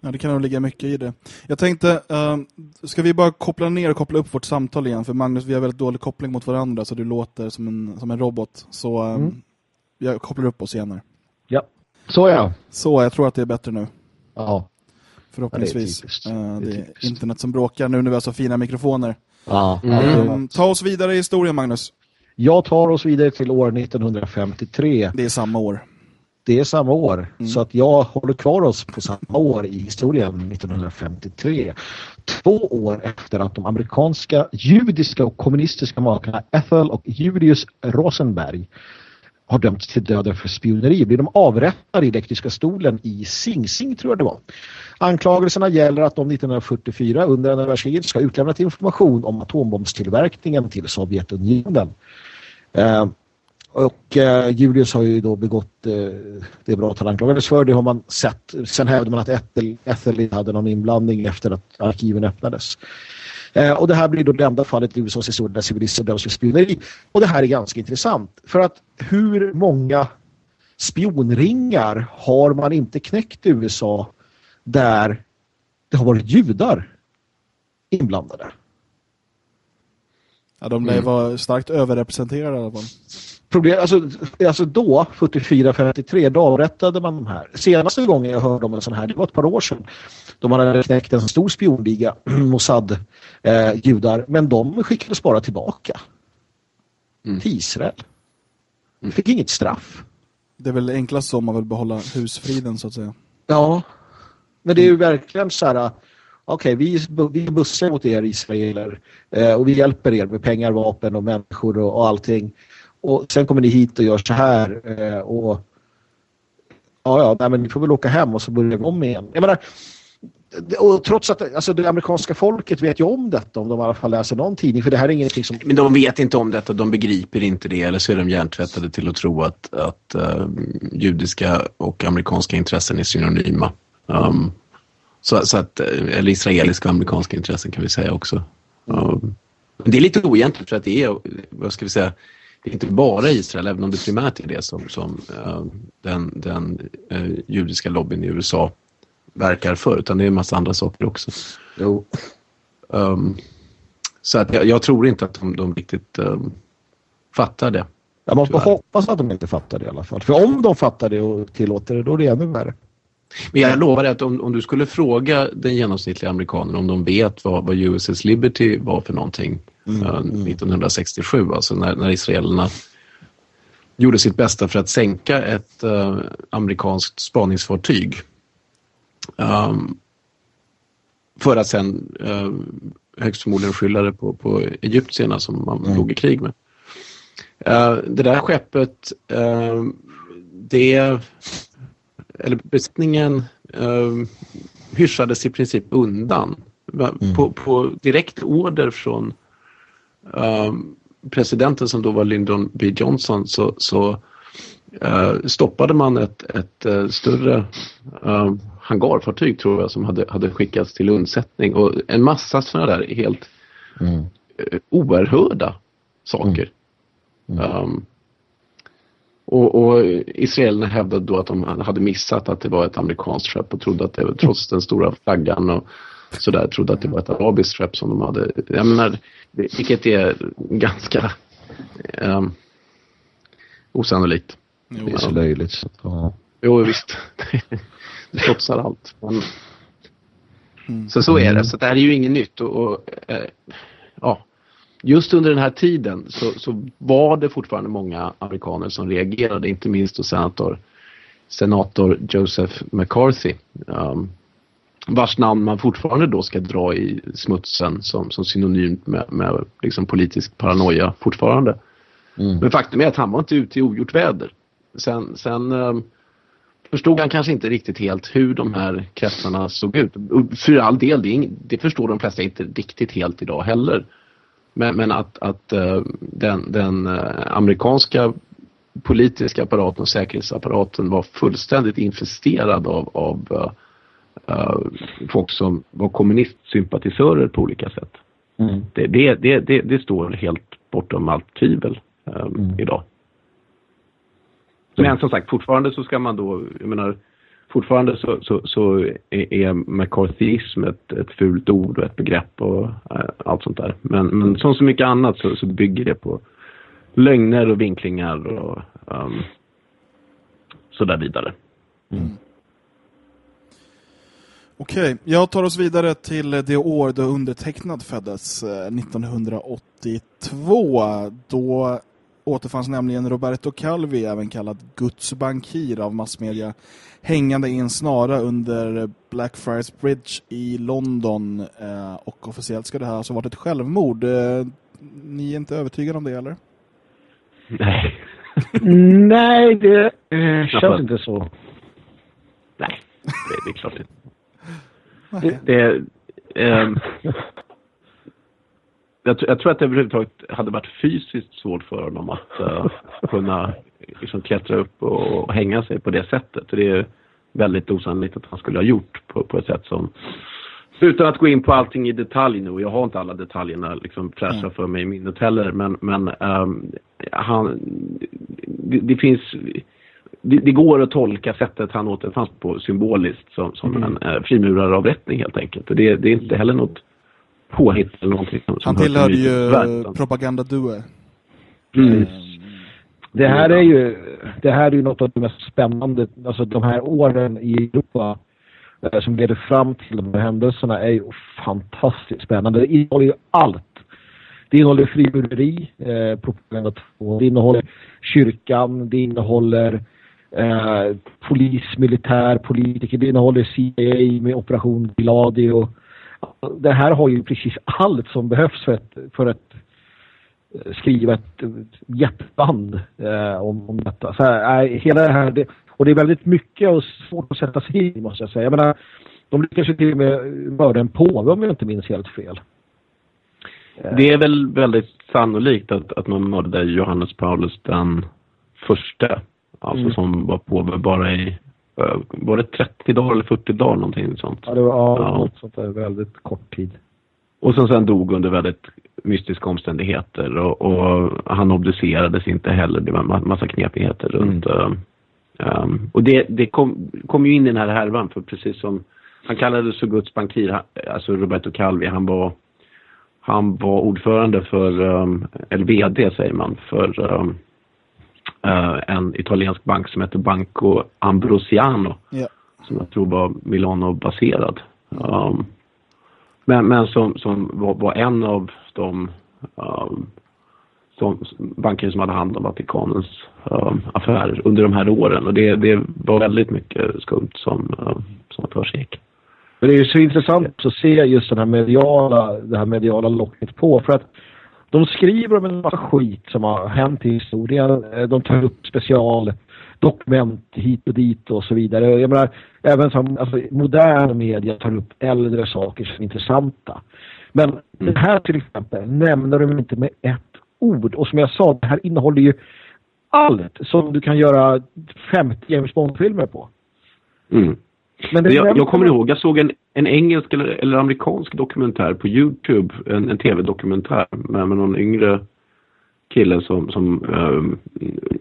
Ja, det kan nog ligga mycket i det. Jag tänkte, uh, ska vi bara koppla ner och koppla upp vårt samtal igen? För Magnus, vi har väldigt dålig koppling mot varandra så du låter som en, som en robot. Så um, mm. jag kopplar upp oss igen här. Ja, så ja. Så, jag tror att det är bättre nu. Ja. Förhoppningsvis. Ja, det, är uh, det, är internet som bråkar nu när vi har så fina mikrofoner. Ja. Mm. Ta oss vidare i historien, Magnus. Jag tar oss vidare till år 1953. Det är samma år det är samma år. Mm. Så att jag håller kvar oss på samma år i historien 1953. Två år efter att de amerikanska judiska och kommunistiska makarna Ethel och Julius Rosenberg har dömts till döden för spioneri blir de avrättade i elektriska stolen i Sing Sing tror jag det var. Anklagelserna gäller att de 1944 under andra världskriget ska utlämnat information om atombombstillverkningen till Sovjetunionen. Uh, och eh, Julius har ju då begått eh, det brott han anklagades för. Det har man sett. Sen hävdade man att Ethel, Ethel hade någon inblandning efter att arkiven öppnades. Eh, och det här blir då det enda fallet i USAs historia där civilister döms för spioneri. Och det här är ganska intressant. För att hur många spionringar har man inte knäckt i USA där det har varit judar inblandade? Ja, de lär mm. vara starkt överrepresenterade i alla fall problem, alltså, alltså då, 44-53, då avrättade man de här. Senaste gången jag hörde om en sån här, det var ett par år sedan. Man hade knäckt en stor spionliga, Mossad, eh. Men de skickades bara tillbaka mm. till Israel. De fick inget straff. Det är väl enklast så man vill behålla husfriden så att säga. Ja, men det är ju verkligen så här okej, okay, vi, vi bussar mot er israeler eh, och vi hjälper er med pengar, vapen och människor och, och allting och sen kommer ni hit och gör så här eh, och ja, ja, nej, men ni får väl åka hem och så börjar vi om igen. Jag menar, och trots att alltså, det amerikanska folket vet ju om detta om de i alla fall läser någon tidning för det här är ingenting som... Men de vet inte om detta, de begriper inte det eller så är de hjärntvättade till att tro att, att uh, judiska och amerikanska intressen är synonyma. Um, så, så, att, eh, eller israeliska och amerikanska intressen kan vi säga också. Um, det är lite oegentligt för att det är, vad ska vi säga, det är inte bara Israel, även om det primärt är det som, som uh, den, den uh, judiska lobbyn i USA verkar för, utan det är en massa andra saker också. Jo. Um, så att jag, jag, tror inte att de, de riktigt um, fattar det. Ja, man får hoppas att de inte fattar det i alla fall. För om de fattar det och tillåter det, då är det ännu värre. Men jag lovar dig att om, om du skulle fråga den genomsnittliga amerikanen om de vet vad, vad USS Liberty var för någonting 1967, alltså när, när israelerna gjorde sitt bästa för att sänka ett uh, amerikanskt spaningsfartyg. Um, för att sen uh, högst förmodligen skylla det på, på egyptierna som man mm. låg i krig med. Uh, det där skeppet, uh, det eller besättningen eh, hyschades i princip undan. Mm. På, på, direkt order från presidenten som då var Lyndon B Johnson så, så eh, stoppade man ett, ett uh, större uh, hangarfartyg tror jag som hade, hade skickats till undsättning och en massa sådana där helt mm. uh, oerhörda saker. Mm. Mm. Um, och, och israelerna hävdade då att de hade missat att det var ett amerikanskt skepp och trodde att det var, trots den stora flaggan och sådär, trodde att det var ett arabiskt skepp som de hade. Jag menar, vilket är ganska um, osannolikt. Jo, det är så löjligt. Ja. Jo, visst. det trotsar allt. Men... Mm. Så så är det. Mm. Så det här är ju inget nytt. Och, och eh, ja, just under den här tiden så, så, var det fortfarande många amerikaner som reagerade. Inte minst senator, senator Joseph McCarthy. Um, vars namn man fortfarande då ska dra i smutsen som, som synonymt med, med liksom politisk paranoia fortfarande. Mm. Men faktum är att han var inte ute i ogjort väder. Sen, sen um, förstod han kanske inte riktigt helt hur de här kretsarna såg ut. För all del, det, ing, det förstår de flesta inte riktigt helt idag heller. Men, men att, att uh, den, den uh, amerikanska politiska apparaten och säkerhetsapparaten var fullständigt infesterad av, av uh, folk som var kommunistsympatisörer på olika sätt. Mm. Det, det, det, det, står helt bortom allt tvivel um, mm. idag. Men som sagt, fortfarande så ska man då, jag menar, fortfarande så, så, så är, McCarthyism ett, ett fult ord och ett begrepp och äh, allt sånt där. Men, men som så mycket annat så, så bygger det på lögner och vinklingar och um, så där vidare. Mm. Okej, jag tar oss vidare till det år då undertecknad föddes, 1982. Eh, då återfanns nämligen Roberto Calvi, även kallad Guds bankir av massmedia, hängande i en snara under Blackfriars Bridge i London. Eh, och officiellt ska det här alltså varit ett självmord. Eh, ni är inte övertygade om det, eller? Nej. Nej, det eh, känns inte så. Nej, det, det är klart inte. Det, det, eh, jag, jag, tror att det överhuvudtaget hade varit fysiskt svårt för honom att uh, kunna liksom, klättra upp och, och, hänga sig på det sättet. Det är väldigt osannolikt att han skulle ha gjort på, på ett sätt som utan att gå in på allting i detalj nu, jag har inte alla detaljerna liksom fräscha mm. för mig i minnet heller, men, men um, han, det, det finns det, det, går att tolka sättet han återfanns på symboliskt som, som mm. en uh, frimuraravrättning helt enkelt. Och det, det är inte heller något påhitt eller någonting. Som han tillhörde ju propagandadue. Mm. Det här är ju det här är ju något av det mest spännande, alltså de här åren i Europa eh, som leder fram till de här händelserna är ju fantastiskt spännande. Det innehåller ju allt. Det innehåller frimureri, eh, propaganda 2. Det innehåller kyrkan, det innehåller eh, polis, militär, politiker. Det innehåller CIA med Operation Gladio. Det här har ju precis allt som behövs för att, för att eh, skriva ett eh, jätteband eh, om, om detta. Så här, eh, hela det här, det, och det är väldigt mycket och svårt att sätta sig i måste jag säga. Jag menar, de lyckas ju till och med mörda en påve om jag inte minns helt fel. Det är väl väldigt sannolikt att, att man mördade Johannes Paulus den första. Alltså mm. som var påve bara i Eh, var det 30 dagar eller 40 dagar någonting sånt? Ja, det var ja, något sånt där väldigt kort tid. Och som sen dog under väldigt mystiska omständigheter och, och han obducerades inte heller. Det var en massa knepigheter mm. runt. Um, och det, det kom, kom ju in i den här härvan för precis som han kallades för Guds bankir, alltså Roberto Calvi, han var han var ordförande för, um, eller vd säger man, för um, uh, en italiensk bank som heter Banco Ambrosiano. Yeah. Som jag tror var Milano-baserad. Um, men, men som, som var, var, en av de um, som, banker som hade hand om Vatikanens um, affärer under de här åren. Och det, det var väldigt mycket skumt som, um, som försiggick. Men det är ju så intressant att se just den här mediala, det här mediala locket på. För att de skriver om en massa skit som har hänt i historien. Eh, de tar upp specialdokument hit och dit och så vidare. Jag menar, även som alltså, modern media tar upp äldre saker som är intressanta. Men mm. det här till exempel nämner de inte med ett ord. Och som jag sa, det här innehåller ju allt som du kan göra 50 James Bond-filmer på. Mm. Men jag, jag, kommer ihåg, jag såg en, en engelsk eller, eller amerikansk dokumentär på Youtube, en, en tv-dokumentär med, med någon yngre kille som, som um,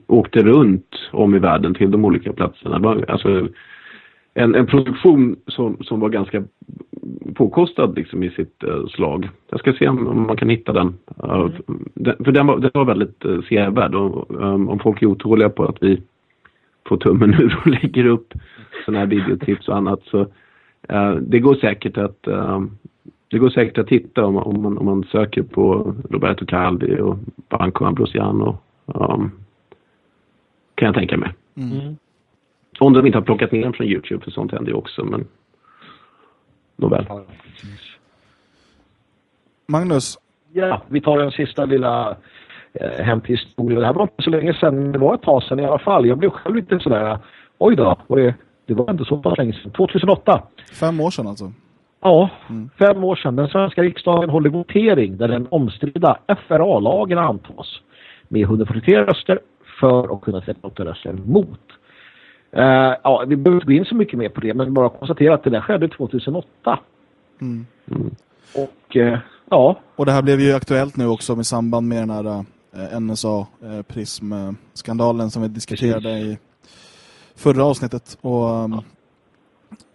åkte runt om i världen till de olika platserna. Alltså, en, en produktion som, som var ganska påkostad liksom, i sitt uh, slag. Jag ska se om, om man kan hitta den. Uh, den för den var, den var väldigt uh, sevärd. Och, um, om folk är otåliga på att vi får tummen ur och lägger upp sådana här videotips och annat. Så uh, det går säkert att uh, det går säkert att hitta om, om, man, om man söker på Roberto Calvi och Banco Ambrosiano. Um, kan jag tänka mig. Mm. Om de inte har plockat ner den från Youtube, för sånt händer ju också. Men nåväl. Magnus? Ja, vi tar den sista lilla eh, hämthistoria. Det här var inte så länge sedan, det var ett tag sedan i alla fall. Jag blev själv lite sådär, oj då, var det, det var inte så pass länge sedan. 2008. Fem år sedan alltså? Ja, mm. fem år sedan. Den svenska riksdagen håller votering där den omstridda FRA-lagen antas med 143 röster för och 138 röster mot. Uh, ja, vi behöver inte gå in så mycket mer på det, men bara konstatera att det där skedde 2008. Mm. Mm. Och uh, ja. Och det här blev ju aktuellt nu också med samband med den här uh, eh, NSA-prism-skandalen som vi diskuterade Precis. i förra avsnittet. Och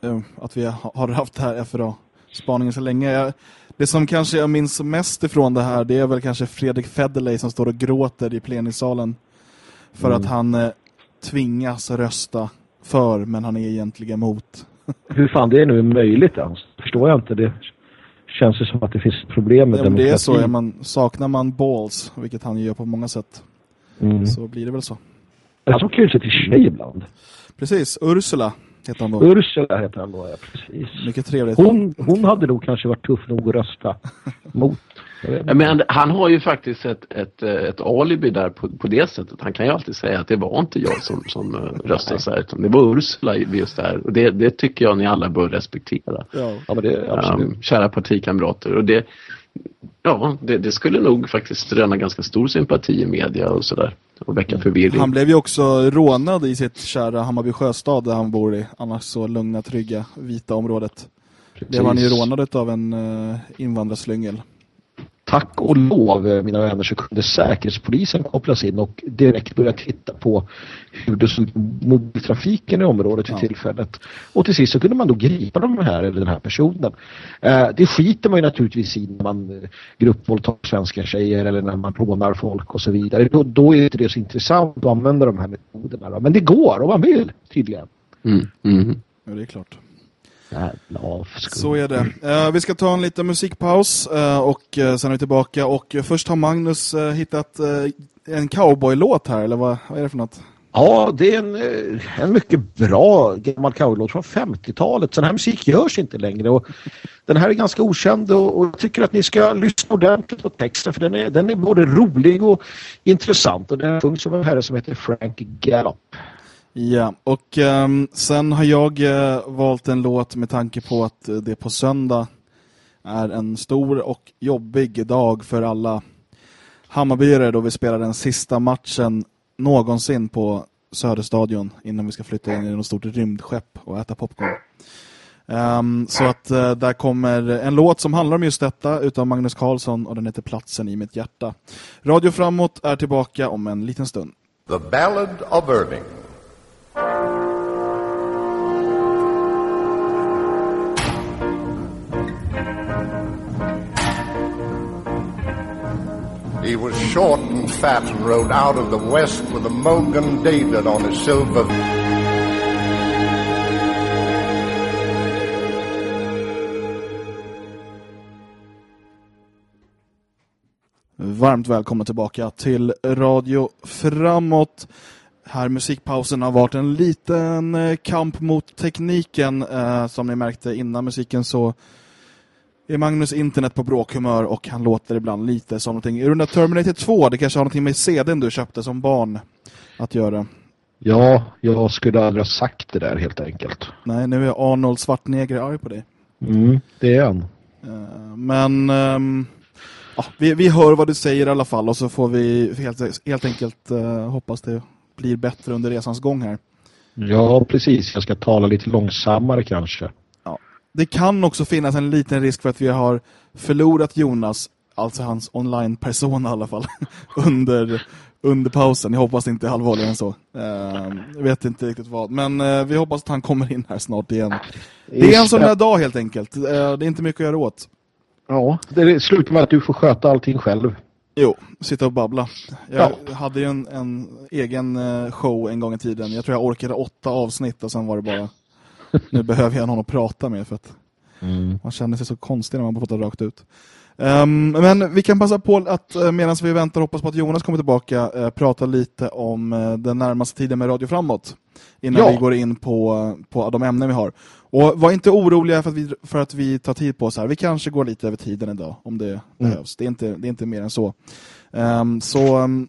um, att vi har haft det här FRA-spaningen så länge. Jag, det som kanske jag minns mest ifrån det här det är väl kanske Fredrik Federley som står och gråter i plenisalen för mm. att han eh, tvingas rösta för men han är egentligen emot. Hur fan det är nu möjligt ens? Förstår jag inte. Det känns ju som att det finns problem med ja, demokrati. Det är så, man, saknar man balls, vilket han gör på många sätt, mm. så blir det väl så. Han som kryssar till tjej ibland. Precis, Ursula heter han då. Ursula heter han då, ja, precis. Mycket trevligt. Hon, hon hade nog kanske varit tuff nog att rösta mot. Men han har ju faktiskt ett, ett, ett alibi där på, på det sättet. Han kan ju alltid säga att det var inte jag som, som eh, röstade så här, utan det var Ursula just där. Och det, det tycker jag ni alla bör respektera. Ja, ja men det, absolut. Um, kära partikamrater. Och det, ja, det, det, skulle nog faktiskt röna ganska stor sympati i media och sådär. Och väcka förvirring. Han blev ju också rånad i sitt kära Hammarby sjöstad där han bor i. Annars så lugna, trygga, vita området. Precis. Det var han ju rånad av en uh, invandrarslyngel tack och lov, eh, mina vänner, så kunde säkerhetspolisen kopplas in och direkt börja titta på hur det såg mobiltrafiken i området vid ja. tillfället. Och till sist så kunde man då gripa de här, eller den här personen. Eh, det skiter man ju naturligtvis i när man eh, gruppvåldtar svenska tjejer eller när man rånar folk och så vidare. Då, då är inte det så intressant att använda de här metoderna. Men det går om man vill, tydligen. Mm. Mm. Ja, det är klart. Jävla Så är det. Uh, vi ska ta en liten musikpaus uh, och uh, sen är vi tillbaka. Och först har Magnus hittat en cowboy-låt här, eller vad, vad är det för något? Ja, det är en, en mycket bra gammal cowboylåt från 50-talet. Sån här musik görs inte längre. Och den här är ganska okänd och, och jag tycker att ni ska lyssna ordentligt på texten för den är, den är både rolig och intressant. Och den sjungs av en herre som heter Frank Gallup. Ja, och um, sen har jag uh, valt en låt med tanke på att uh, det på söndag är en stor och jobbig dag för alla Hammarbyare då vi spelar den sista matchen någonsin på Söderstadion innan vi ska flytta in i något stort rymdskepp och äta popcorn. Um, så att uh, där kommer en låt som handlar om just detta utav Magnus Karlsson och den heter Platsen i mitt hjärta. Radio Framåt är tillbaka om en liten stund. The Ballad of Irving He was short and fat and rode out of the west with a Mogan David on his silver. Varmt välkomna tillbaka till Radio Framåt. Här musikpausen har varit en liten eh, kamp mot tekniken. Eh, som ni märkte innan musiken så är Magnus internet på bråkhumör och han låter ibland lite som någonting. Är du Terminator 2? Det kanske har någonting med CDn du köpte som barn att göra. Ja, jag skulle aldrig ha sagt det där helt enkelt. Nej, nu är Arnold Schwarzenegger arg på dig. Mm, det är han. Uh, men um, ja, vi, vi hör vad du säger i alla fall och så får vi helt, helt enkelt uh, hoppas det blir bättre under resans gång här. Ja, precis. Jag ska tala lite långsammare kanske det kan också finnas en liten risk för att vi har förlorat Jonas, alltså hans online-person i alla fall, under, under pausen. Jag hoppas det inte är allvarligare än så. Uh, jag vet inte riktigt vad. Men uh, vi hoppas att han kommer in här snart igen. Det är en sån här dag helt enkelt. Uh, det är inte mycket att göra åt. Ja, det slutar med att du får sköta allting själv. Jo, sitta och babbla. Jag ja. hade ju en, en, egen eh, show en gång i tiden. Jag tror jag orkade åtta avsnitt och sen var det bara nu behöver jag någon att prata med för att mm. man känner sig så konstig när man får prata rakt ut. Um, men vi kan passa på att uh, medan vi väntar och hoppas på att Jonas kommer tillbaka uh, prata lite om uh, den närmaste tiden med Radio Framåt innan ja. vi går in på, på de ämnen vi har. Och var inte oroliga för att, vi, för att vi tar tid på oss här. Vi kanske går lite över tiden idag om det mm. behövs. Det är, inte, det är inte mer än så. Um, så um,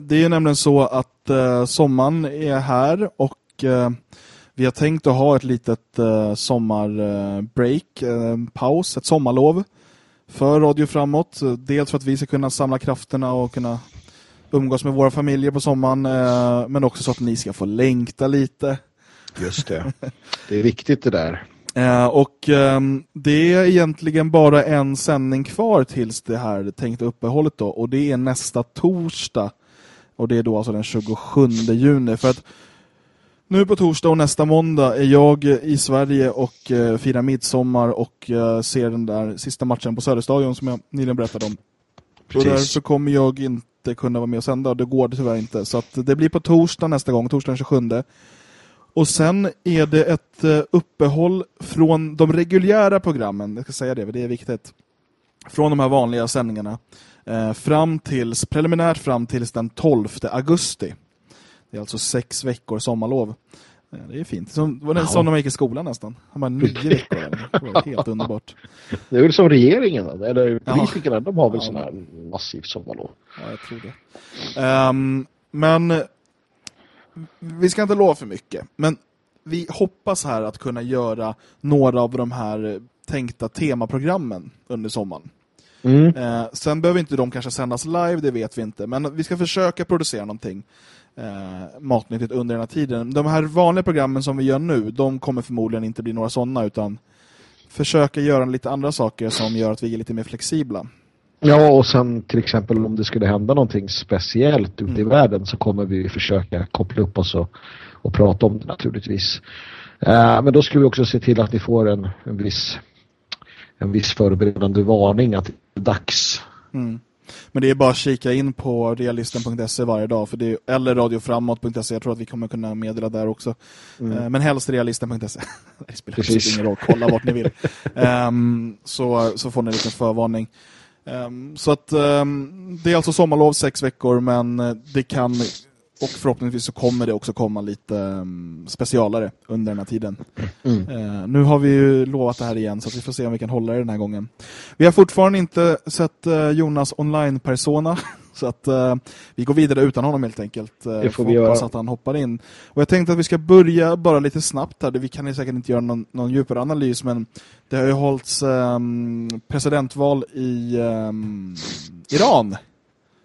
det är ju nämligen så att sommaren är här och vi har tänkt att ha ett litet sommarbreak, paus, ett sommarlov för Radio Framåt. Dels för att vi ska kunna samla krafterna och kunna umgås med våra familjer på sommaren. Eh, men också så att ni ska få längta lite. Just det. Det är viktigt det där. Eh, och ehm, det är egentligen bara en sändning kvar tills det här tänkta uppehållet då. Och det är nästa torsdag. Och det är då alltså den 27 juni. För att nu på torsdag och nästa måndag är jag i Sverige och uh, firar midsommar och uh, ser den där sista matchen på Söderstadion som jag nyligen berättade om. Precis. Och därför kommer jag inte kunna vara med och sända och det går det tyvärr inte. Så det blir på torsdag nästa gång, torsdag den 27. Och sen är det ett uh, uppehåll från de reguljära programmen, jag ska säga det, för det är viktigt. Från de här vanliga sändningarna. fram tills, preliminärt fram tills den 12 augusti. Det är alltså sex veckor sommarlov. Det är fint. Som, det var ja. som när man gick i skolan nästan. Han bara nio veckor. Det var helt underbart. Det är väl som regeringen, eller politikerna, ja. de har väl ja. sådana här massivt sommarlov. Ja, jag tror det. Um, men vi ska inte lova för mycket. Men vi hoppas här att kunna göra några av de här tänkta temaprogrammen under sommaren. Mm. Eh, sen behöver inte de kanske sändas live, det vet vi inte. Men vi ska försöka producera någonting eh, matnyttigt under den här tiden. De här vanliga programmen som vi gör nu, de kommer förmodligen inte bli några sådana utan försöka göra lite andra saker som gör att vi är lite mer flexibla. Ja, och sen till exempel om det skulle hända någonting speciellt ute mm. i världen så kommer vi försöka koppla upp oss och, och prata om det naturligtvis. Uh, men då ska vi också se till att vi får en, en viss en viss förberedande varning att det är dags. Mm. Men det är bara att kika in på realisten.se varje dag för det är, eller radioframåt.se. Jag tror att vi kommer kunna meddela där också. Mm. Uh, men helst realisten.se. det spelar Precis. ingen roll. Kolla vart ni vill. Um, så, så får ni en liten förvarning. Um, så att um, det är alltså sommarlov sex veckor men det kan och förhoppningsvis så kommer det också komma lite um, specialare under den här tiden. Mm. Uh, nu har vi ju lovat det här igen så att vi får se om vi kan hålla det den här gången. Vi har fortfarande inte sett uh, Jonas online-persona så att uh, vi går vidare utan honom helt enkelt. Uh, det får vi göra. att han hoppar in. Och jag tänkte att vi ska börja bara lite snabbt här. Vi kan ju säkert inte göra någon, någon djupare analys men det har ju hållits um, presidentval i um, Iran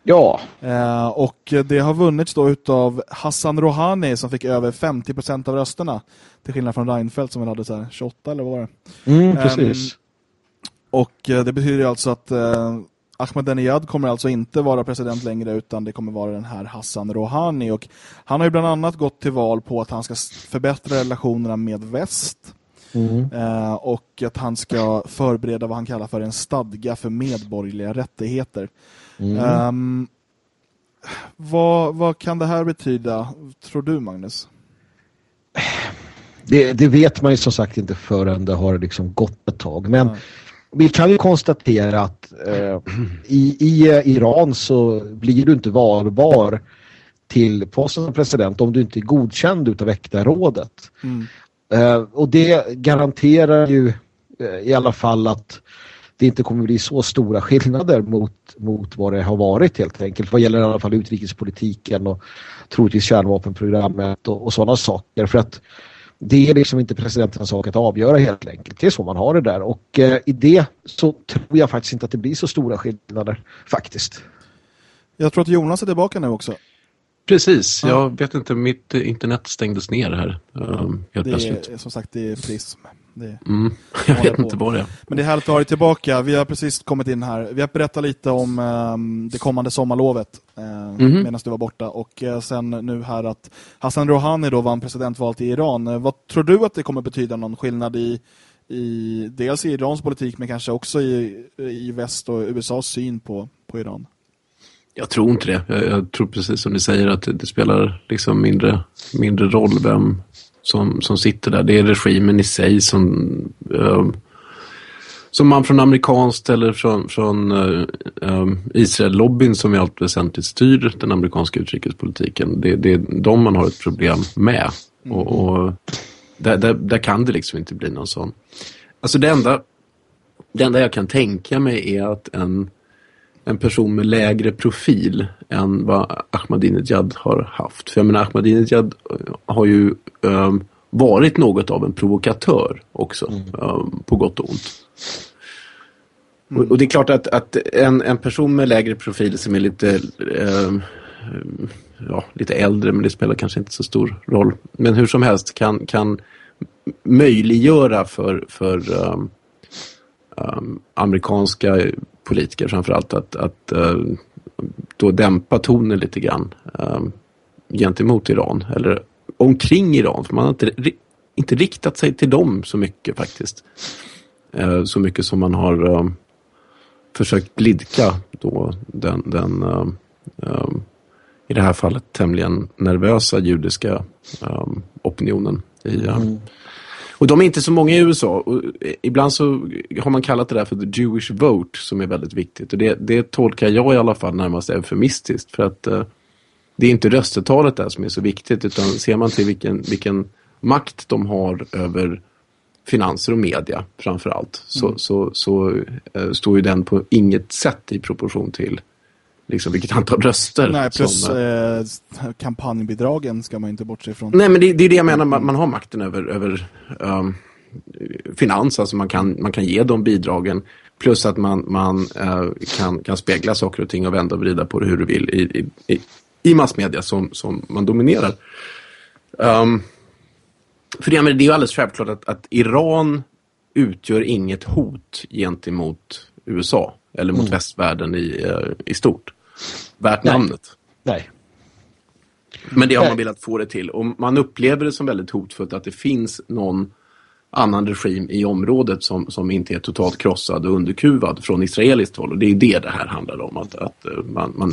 Ja. Eh, och det har vunnits då utav Hassan Rouhani som fick över 50% av rösterna. Till skillnad från Reinfeldt som hade så 28 eller vad var det? Mm, precis. Eh, och det betyder alltså att eh, Ahmadinejad kommer alltså inte vara president längre utan det kommer vara den här Hassan Rouhani. Och han har ju bland annat gått till val på att han ska förbättra relationerna med väst. Mm. Eh, och att han ska förbereda vad han kallar för en stadga för medborgerliga rättigheter. Mm. Um, vad, vad kan det här betyda, tror du Magnus? Det, det, vet man ju som sagt inte förrän det har liksom gått ett tag. Men mm. vi kan ju konstatera att eh, i, i eh, Iran så blir du inte valbar till posten som president om du inte är godkänd utav väktarrådet. Mm. Eh, och det garanterar ju eh, i alla fall att det inte kommer bli så stora skillnader mot, mot vad det har varit helt enkelt. Vad gäller i alla fall utrikespolitiken och troligtvis kärnvapenprogrammet och, och sådana saker. För att det är liksom inte presidentens sak att avgöra helt enkelt. Det är så man har det där. Och eh, i det så tror jag faktiskt inte att det blir så stora skillnader faktiskt. Jag tror att Jonas är tillbaka nu också. Precis, ja. jag vet inte, mitt internet stängdes ner här um, helt det plötsligt. Är, som sagt, det är prism. Det mm, jag vet på. inte vad det är. Men det är härligt att ha dig tillbaka. Vi har precis kommit in här. Vi har berättat lite om um, det kommande sommarlovet uh, mm -hmm. medan du var borta. Och uh, sen nu här att Hassan Rouhani då vann presidentvalet i Iran. Uh, vad tror du att det kommer betyda någon skillnad i, i dels i Irans politik men kanske också i, i väst och USAs syn på, på Iran? Jag tror inte det. Jag, jag tror precis som ni säger att det, det, spelar liksom mindre, mindre roll vem som, som sitter där. Det är regimen i sig som, uh, som man från amerikanskt eller från, från uh, um, Israel-lobbyn som i allt väsentligt styr den amerikanska utrikespolitiken. Det, det är de man har ett problem med. Mm. Och, och där, där, där, kan det liksom inte bli någon sån. Alltså det enda, det enda jag kan tänka mig är att en, en person med lägre profil än vad Ahmadinejad har haft. För jag menar Ahmadinejad har ju um, varit något av en provokatör också, mm. um, på gott och ont. Mm. Och, och, det är klart att, att en, en person med lägre profil som är lite um, ja, lite äldre men det spelar kanske inte så stor roll. Men hur som helst kan, kan möjliggöra för, för um, um, amerikanska politiker framförallt att, att eh, då dämpa tonen lite grann eh, gentemot Iran eller omkring Iran. För man har inte, inte riktat sig till dem så mycket faktiskt. Eh, så mycket som man har försökt blidka då den, den i det här fallet tämligen nervösa judiska opinionen. I, mm. Och de är inte så många i USA. Och ibland så har man kallat det där för the Jewish vote som är väldigt viktigt. Och det, det tolkar jag i alla fall närmast eufemistiskt. För att uh, det är inte röstetalet där som är så viktigt. Utan ser man till vilken, vilken makt de har över finanser och media framför allt. Så, mm. så, så uh, står ju den på inget sätt i proportion till liksom vilket antal röster. Nej, plus som, eh, kampanjbidragen ska man inte bortse ifrån. Nej, men det, det är det jag menar. Man, man har makten över, över um, finans. Alltså man kan, man kan ge de bidragen. Plus att man, man uh, kan, kan spegla saker och ting och vända och vrida på det hur du vill i, i, i massmedia som, som man dominerar. Um, för det, det är ju alldeles självklart att, att Iran utgör inget hot gentemot USA eller mot mm. västvärlden i, uh, i stort värt Nej. namnet. Nej. Men det har man velat få det till. Och man upplever det som väldigt hotfullt att det finns någon annan regim i området som, som inte är totalt krossad och underkuvad från israeliskt håll. Och det är det det här handlar om. Att, att eh, man, man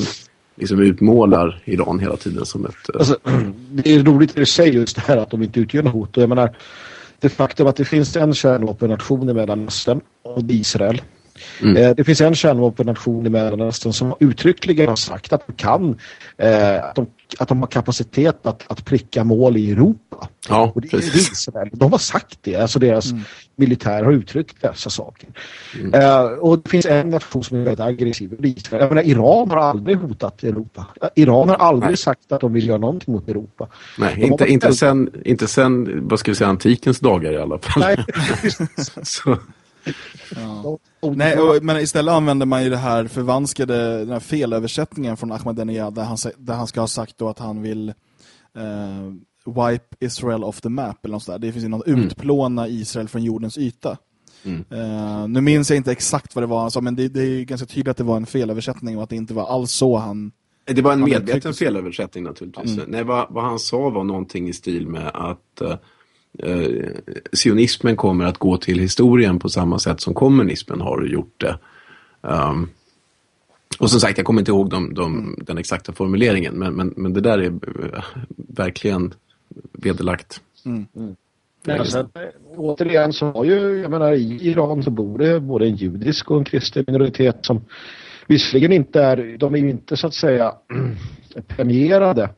liksom utmålar Iran hela tiden som ett... Eh, alltså, det är roligt i sig just det här att de inte utgör något hot. Och jag menar, det faktum att det finns en kärnvapennation i Mellanöstern och Israel Mm. Eh, det finns en kärnvapennation i Mellanöstern som uttryckligen har sagt att de kan eh, att, de, att de har kapacitet att, att pricka mål i Europa. Ja, och det är Israel. De har sagt det, alltså deras mm. militär har uttryckt dessa saker. Mm. Eh, och det finns en nation som är väldigt aggressiv. Jag menar, Iran har aldrig hotat Europa. Iran har aldrig Nej. sagt att de vill göra någonting mot Europa. Nej, inte, inte, sen, inte sen, vad ska vi säga, antikens dagar i alla fall. Nej, Så. Ja. Nej, och, men istället använder man ju det här förvanskade den här felöversättningen från Ahmadinejad där han, där han ska ha sagt då att han vill eh, wipe Israel off the map eller något sådär. Det finns ju något mm. utplåna Israel från jordens yta. Mm. Uh, nu minns jag inte exakt vad det var han sa, men det, det är ganska tydligt att det var en felöversättning och att det inte var alls så han... Det var en medveten felöversättning naturligtvis. Mm. Nej, vad, vad, han sa var någonting i stil med att uh, eh, sionismen kommer att gå till historien på samma sätt som kommunismen har gjort det. Um, och som sagt, jag kommer inte ihåg de, de, den exakta formuleringen, men, men, men det där är uh, verkligen vederlagt. Mm. Mm. Men sen, återigen så har ju, jag menar i Iran så bor det både en judisk och en kristen minoritet som visserligen inte är, de är ju inte så att säga premierade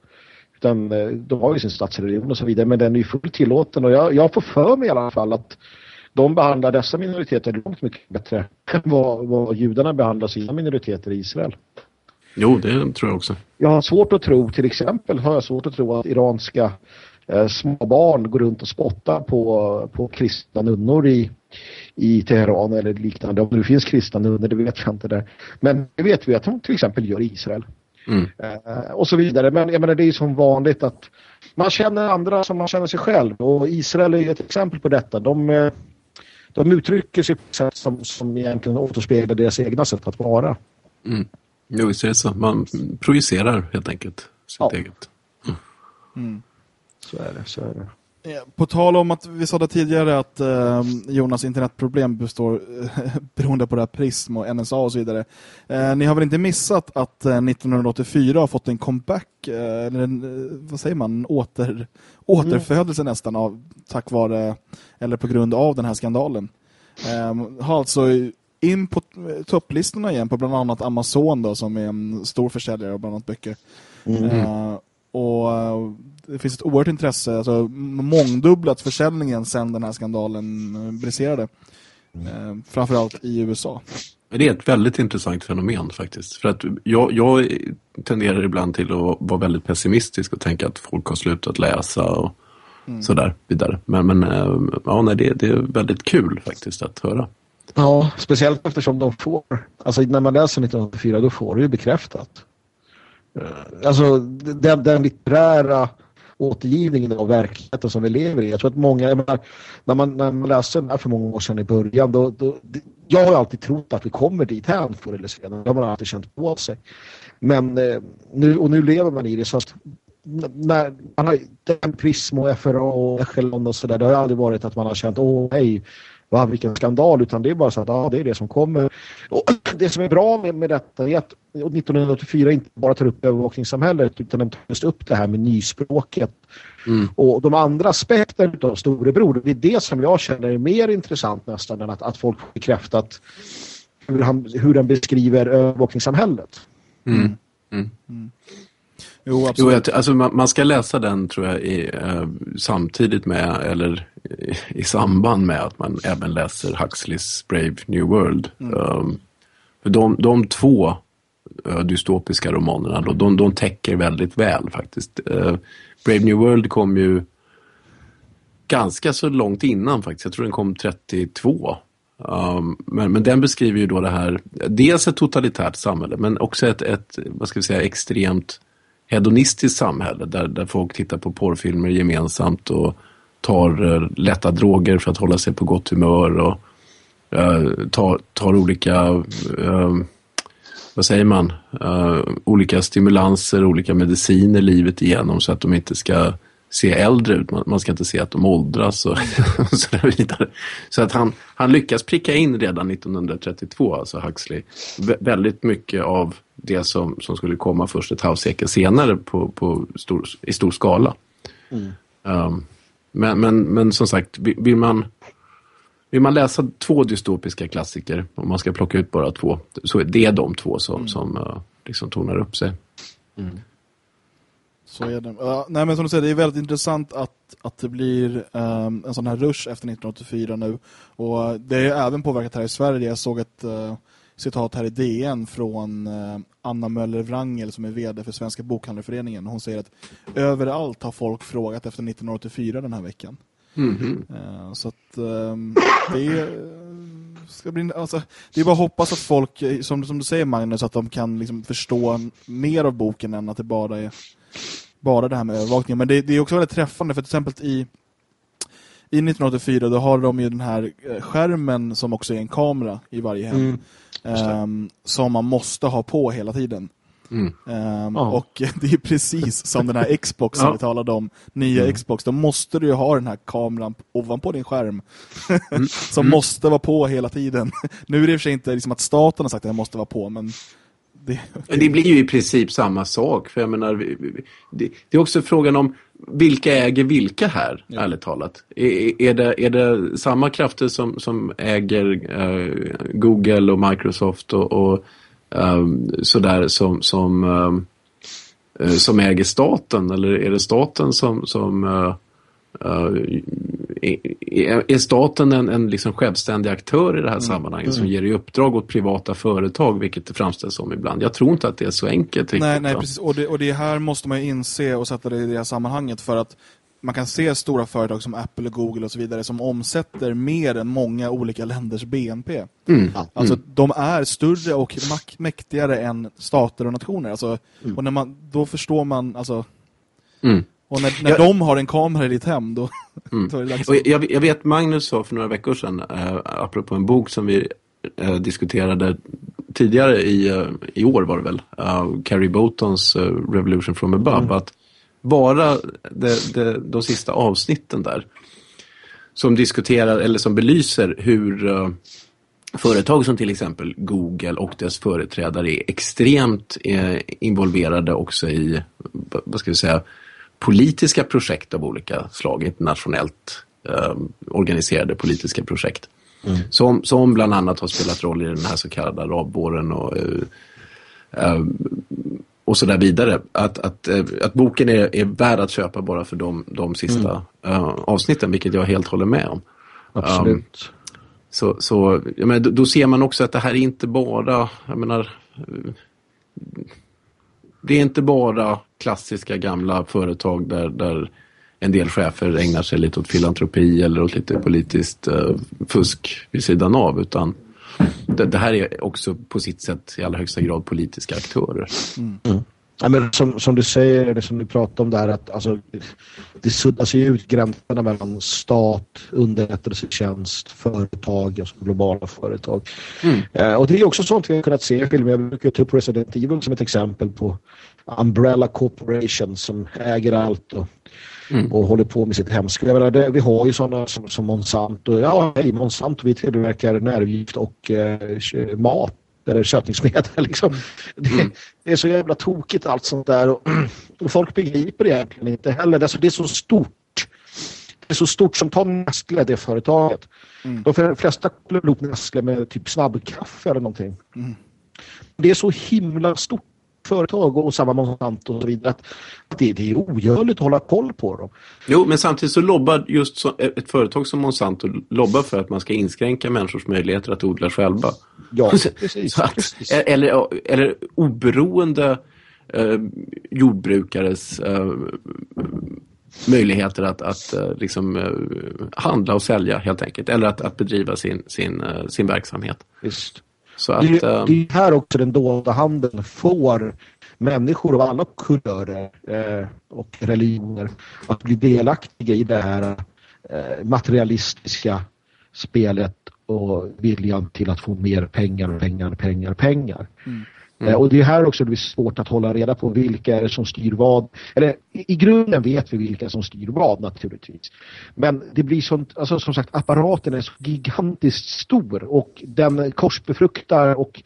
utan eh, de har ju sin statsreligion och så vidare men den är ju fullt tillåten och jag, jag får för mig i alla fall att de behandlar dessa minoriteter långt mycket bättre än vad, vad judarna behandlar sina minoriteter i Israel. Jo, det tror jag också. Jag har svårt att tro, till exempel har jag svårt att tro att iranska eh, små barn går runt och spottar på, på kristna nunnor i, i Teheran eller liknande. Om det finns kristna nunnor, det vet jag inte där. Men det vet vi att de till exempel gör i Israel. Mm. Eh, och så vidare. Men jag menar, det är ju som vanligt att man känner andra som man känner sig själv. Och Israel är ett exempel på detta. De, eh, de uttrycker sig på ett sätt som, som egentligen återspeglar deras egna sätt att vara. Mm. Jo, visst är det så. Man projicerar helt enkelt sitt ja. eget. Mm. Mm. Så är det, så är det. På tal om att vi sa tidigare att eh, Jonas internetproblem består eh, beroende på det här Prism och NSA och så vidare. Eh, ni har väl inte missat att 1984 har fått en comeback eller en, vad säger man, åter, återfödelse mm. nästan av, tack vare eller på grund av den här skandalen. har alltså in på topplistorna igen på bland annat Amazon då, som är en stor försäljare av bland annat böcker. Mm. Och det finns ett oerhört intresse, alltså mångdubblat försäljningen sedan den här skandalen eh, briserade. Eh, framförallt i USA. Det är ett väldigt intressant fenomen faktiskt. För att jag, jag tenderar ibland till att vara väldigt pessimistisk och tänka att folk har slutat läsa och mm. sådär vidare. Men, men eh, ja, nej, det, det är väldigt kul faktiskt att höra. Ja, speciellt eftersom de får, alltså när man läser 1984 då får du ju bekräftat. Eh, alltså den, den litterära återgivningen av verkligheten som vi lever i. Jag tror att många, menar, när, man, när man läste den här för många år sedan i början, då, då, jag har alltid trott att vi kommer dit här förr eller senare. Det har man alltid känt på sig. Men eh, nu, och nu lever man i det så att när man har den Prism och FRA och Echelon och sådär, det har aldrig varit att man har känt, åh hej, va, vilken skandal, utan det är bara så att ja, det är det som kommer. Och det som är bra med, med detta är att 1984 inte bara tar upp övervakningssamhället utan de tar just upp det här med nyspråket. Mm. Och de andra aspekterna av storebror, det är det som jag känner är mer intressant nästan än att, att folk får bekräftat hur han, hur han beskriver övervakningssamhället. Mm. Mm. Jo, absolut. Jo, alltså man, man, ska läsa den tror jag i, eh, samtidigt med eller i, i, samband med att man även läser Huxleys Brave New World. Mm. Um, för de, de två uh, dystopiska romanerna då, de, de täcker väldigt väl faktiskt. Uh, Brave New World kom ju ganska så långt innan faktiskt. Jag tror den kom 32. Um, men, men den beskriver ju då det här, dels ett totalitärt samhälle men också ett, ett vad ska vi säga, extremt hedonistiskt samhälle där, där folk tittar på porrfilmer gemensamt och tar eh, lätta droger för att hålla sig på gott humör och eh, tar, tar olika, eh, vad säger man, eh, olika stimulanser, olika mediciner livet igenom så att de inte ska se äldre ut. Man, man ska inte se att de åldras och, och så vidare. Så att han, han lyckas pricka in redan 1932, alltså Huxley, väldigt mycket av det som, som skulle komma först ett halvsekel senare på, på stor, i stor skala. Mm. Um, men, men, men som sagt, vill man, vill man läsa två dystopiska klassiker, om man ska plocka ut bara två, så är det de två som, mm. som uh, liksom tonar upp sig. Mm. Så är det. Ja, nej, men som du säger, det är väldigt intressant att, att det blir um, en sån här rush efter 1984 nu. Och det är även påverkat här i Sverige. Jag såg ett uh, citat här i DN från uh, Anna Möller-Wrangel som är vd för Svenska Bokhandlarföreningen. Hon säger att överallt har folk frågat efter 1984 den här veckan. Mm -hmm. så att um, det ska bli, alltså, det är bara att hoppas att folk, som, som du säger Magnus, att de kan liksom förstå mer av boken än att det bara är bara det här med övervakning. Men det, det, är också väldigt träffande för till exempel i, i 1984 då har de ju den här eh, skärmen som också är en kamera i varje hem. Mm. Um, som man måste ha på hela tiden. Mm. Um, oh. Och det är precis som den här Xbox som vi talade om. Nya mm. Xbox, då måste du ju ha den här kameran ovanpå din skärm. Mm. som mm. måste vara på hela tiden. nu är det i och för sig inte liksom att staten har sagt att den måste vara på, men det, det... det, blir ju i princip samma sak. För jag menar, det, det är också frågan om vilka äger vilka här, ja. ärligt talat. Är, är, det, är det samma krafter som, som äger uh, Google och Microsoft och, och um, sådär som, som, um, som äger staten? Eller är det staten som, som är, staten en, en liksom självständig aktör i det här mm. sammanhanget mm. som ger i uppdrag åt privata företag, vilket det framställs som ibland? Jag tror inte att det är så enkelt. Riktigt, nej, nej precis. Och det, och det här måste man inse och sätta det i det här sammanhanget för att man kan se stora företag som Apple och Google och så vidare som omsätter mer än många olika länders BNP. Mm. Alltså mm. de är större och mäktigare än stater och nationer. Alltså, mm. Och när man, då förstår man alltså, mm. Och när, när jag, de har en kamera i ditt hem då, mm. då är det liksom... jag, jag, vet Magnus sa för några veckor sedan äh, apropå en bok som vi äh, diskuterade tidigare i, äh, i år var det väl uh, Carrie Boltons uh, Revolution from Above mm. att bara de, de, de sista avsnitten där som diskuterar eller som belyser hur uh, företag som till exempel Google och dess företrädare är extremt eh, involverade också i vad ska vi säga, politiska projekt av olika slag, internationellt eh, organiserade politiska projekt. Mm. Som, som bland annat har spelat roll i den här så kallade arabvåren och, eh, eh och så där vidare. Att, att, eh, att boken är, är värd att köpa bara för de, de sista mm. uh, avsnitten, vilket jag helt håller med om. Absolut. Um, så, så jag menar, då, då, ser man också att det här är inte bara, jag menar, det är inte bara klassiska gamla företag där, där en del chefer ägnar sig lite åt filantropi eller åt lite politiskt uh, fusk vid sidan av, utan det, det, här är också på sitt sätt i allra högsta grad politiska aktörer. Mm. Mm. Ja, men som, som du säger, det som du pratar om där, att alltså, det suddas ju ut gränserna mellan stat, underrättelsetjänst, företag, alltså globala företag. Mm. Eh, och det är också sånt vi har kunnat se i filmer. Jag brukar ta upp Resident Evil som ett exempel på Umbrella Corporation som äger allt och, mm. och håller på med sitt hemska. Jag menar, det, vi har ju sådana som, som Monsanto. Ja, hej, Monsanto, vi tillverkar nervgift och eh, mat eller sötningsmedel. Liksom. Mm. Det, det, är så jävla tokigt allt sånt där. Och, och folk begriper det egentligen inte heller. Alltså, det är så stort. Det är så stort som ta Nestle, det företaget. Mm. De flesta kopplar ihop Nestle med typ snabbkaffe eller någonting. Mm. Det är så himla stort företag och samma Monsanto och så vidare. Att det, det är ogörligt att hålla koll på dem. Jo, men samtidigt så lobbar just så, ett företag som Monsanto lobbar för att man ska inskränka människors möjligheter att odla själva. Ja, precis. att, precis. Eller, eller oberoende eh, jordbrukares eh, möjligheter att, att eh, liksom, eh, handla och sälja helt enkelt. Eller att, att bedriva sin, sin, eh, sin verksamhet. Just. Så att, det, det är här också den dolda handeln får människor av alla kulörer eh, och religioner att bli delaktiga i det här eh, materialistiska spelet och viljan till att få mer pengar, pengar, pengar, pengar. Mm. Mm. Eh, och det är här också det är svårt att hålla reda på vilka är det som styr vad. Eller i, grunden vet vi vilka som styr vad naturligtvis. Men det blir sånt, alltså som sagt apparaten är så gigantiskt stor och den korsbefruktar och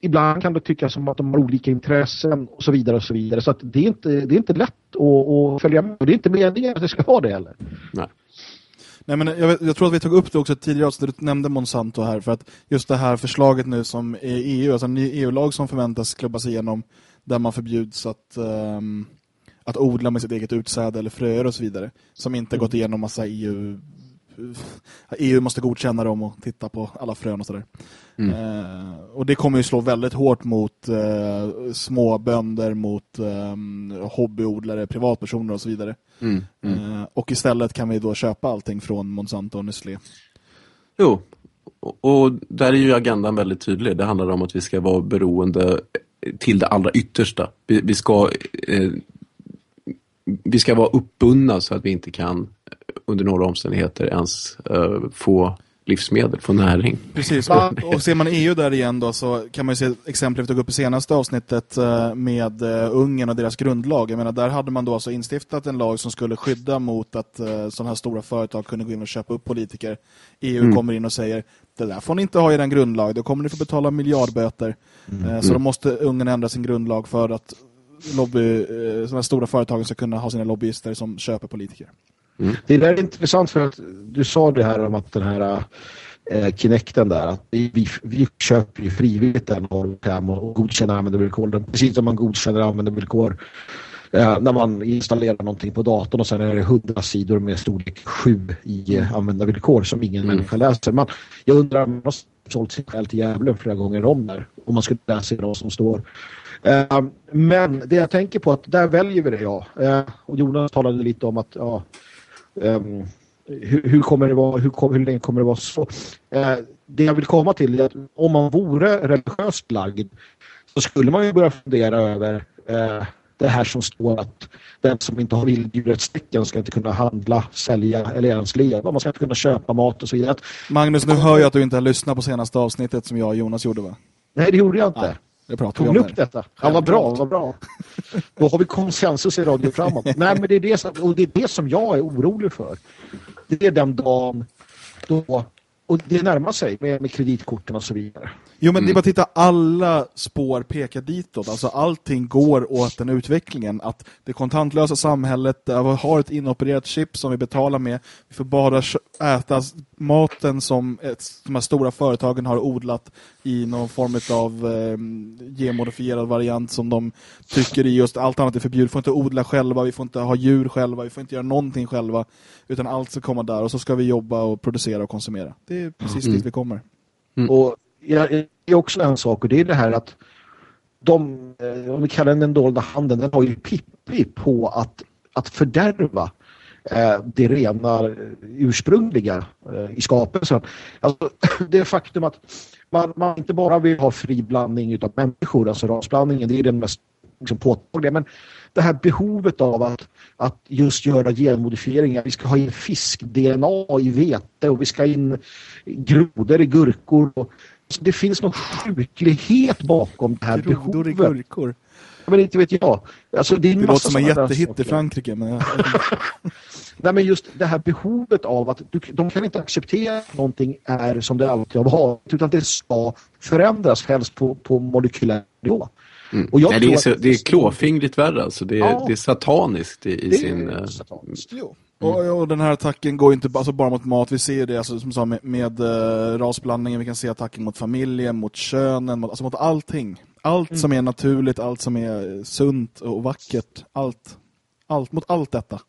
ibland kan det tyckas som att de har olika intressen och så vidare och så vidare. Så det är inte, det är inte lätt att, att följa med. Och det är inte meningen att det ska vara det heller. Nej. Nej, men jag, jag, tror att vi tog upp det också tidigare, så du nämnde Monsanto här, för att just det här förslaget nu som är EU, alltså en ny EU-lag som förväntas klubbas igenom, där man förbjuds att, um, att odla med sitt eget utsäde eller fröer och så vidare, som inte mm. gått igenom massa EU EU måste godkänna dem och titta på alla frön och sådär. Mm. Eh, och det kommer ju slå väldigt hårt mot eh, små bönder, mot eh, hobbyodlare, privatpersoner och så vidare. Mm. Mm. Eh, och istället kan vi då köpa allting från Monsanto och Nestlé. Jo, och där är ju agendan väldigt tydlig. Det handlar om att vi ska vara beroende till det allra yttersta. Vi, vi ska eh, vi ska vara uppbundna så att vi inte kan under några omständigheter ens uh, få livsmedel, få näring. Precis, och, och ser man EU där igen då så kan man ju se exempel vi tog upp i senaste avsnittet uh, med uh, Ungern och deras grundlag. Jag menar, där hade man då alltså instiftat en lag som skulle skydda mot att sådana här stora företag kunde gå in och köpa upp politiker. EU mm. kommer in och säger, det där får ni inte ha i den grundlag, då kommer ni få betala miljardböter. Mm. Så då måste Ungern ändra sin grundlag för att lobby, sådana här stora företag ska kunna ha sina lobbyister som köper politiker. Mm. Det är intressant för att du sa det här om att den här eh, Kinecten där, att vi, vi, vi köper ju frivilligt den och, och godkänner användarvillkoren. Precis som man godkänner användarvillkor eh, när man installerar någonting på datorn och sen är det hundra sidor med storlek 7 i eh, användarvillkor som ingen mm. människa läser. Man, jag undrar om man har sålt sig själv till djävulen flera gånger om där om man skulle läsa vad som står. Uh, men det jag tänker på att där väljer vi det ja. Uh, och Jonas talade lite om att ja, Um, hur, hur, kommer det vara, hur, hur länge kommer det vara så? Uh, det jag vill komma till är att om man vore religiöst lagd så skulle man ju börja fundera över uh, det här som står att den som inte har vilddjurets ska inte kunna handla, sälja eller ens leva. Man ska inte kunna köpa mat och så vidare. Magnus, nu hör jag att du inte har lyssnat på senaste avsnittet som jag och Jonas gjorde va? Nej, det gjorde jag inte. Det pratar vi om upp detta. Ja, vad bra, vad bra. Då har vi konsensus i radio framåt. Nej, men det är det, som, och det är det som jag är orolig för. Det är den dagen då och det närmar sig med, med kreditkorten och så vidare. Jo, men mm. det är bara att titta, alla spår pekar ditåt. Alltså allting går åt den utvecklingen. Att det kontantlösa samhället vi har ett inopererat chip som vi betalar med. Vi får bara äta maten som ett, de här stora företagen har odlat i någon form av eh, genmodifierad variant som de tycker i just allt annat är förbjudet. Vi får inte odla själva, vi får inte ha djur själva, vi får inte göra någonting själva. Utan allt ska komma där och så ska vi jobba och producera och konsumera. Det är precis mm. dit vi kommer. Mm. Och det är också en sak och det är det här att de, eh, om vi kallar den den dolda handen, den har ju Pippi på att, att fördärva eh, det rena eh, ursprungliga eh, i skapelsen. Alltså, det faktum att man, man, inte bara vill ha fri blandning av människor, alltså rasblandningen, det är den mest liksom, påtagliga, men det här behovet av att, att just göra genmodifieringar. Vi ska ha in fisk-DNA i vete och vi ska in grodor i gurkor. Och, så det finns någon sjuklighet bakom det här grodor behovet. Grodor i gurkor? Men inte vet jag. Alltså, det är det låter som en jättehit i Frankrike. Men Nej, men just det här behovet av att du, de kan inte acceptera att någonting är som det alltid har varit utan det ska förändras helst på, på molekylär nivå. Mm. Och jag Nej, det, är så, det är klåfingrigt värre alltså. Det är, ja. det är sataniskt i, i det sin... Är eh, sataniskt. Jo. Mm. Och, och, den här attacken går inte alltså bara mot mat. Vi ser det alltså, som sa, med, med uh, rasblandningen. Vi kan se attacken mot familjen, mot könen, mot, alltså mot allting. Allt mm. som är naturligt, allt som är sunt och vackert. Allt, allt mot allt detta.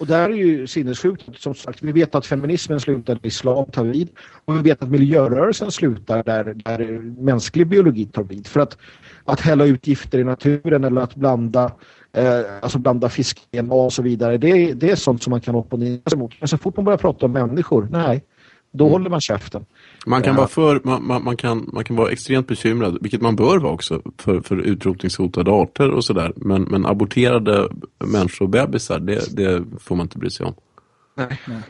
Och där är ju sinnessjukt. Som sagt, vi vet att feminismen slutar där islam tar vid. Och vi vet att miljörörelsen slutar där, där mänsklig biologi tar vid. För att, att hälla ut gifter i naturen eller att blanda eh, alltså blanda fisk och så vidare. Det, det är sånt som man kan opponera sig mot. Men så fort man börjar prata om människor, nej, då mm. håller man käften. Man kan, vara för, man, man, man, kan, man kan vara extremt bekymrad, vilket man bör vara också, för, för utrotningshotade arter och sådär. Men, men aborterade människor och bebisar, det, det får man inte bry sig om. Nej. Nej.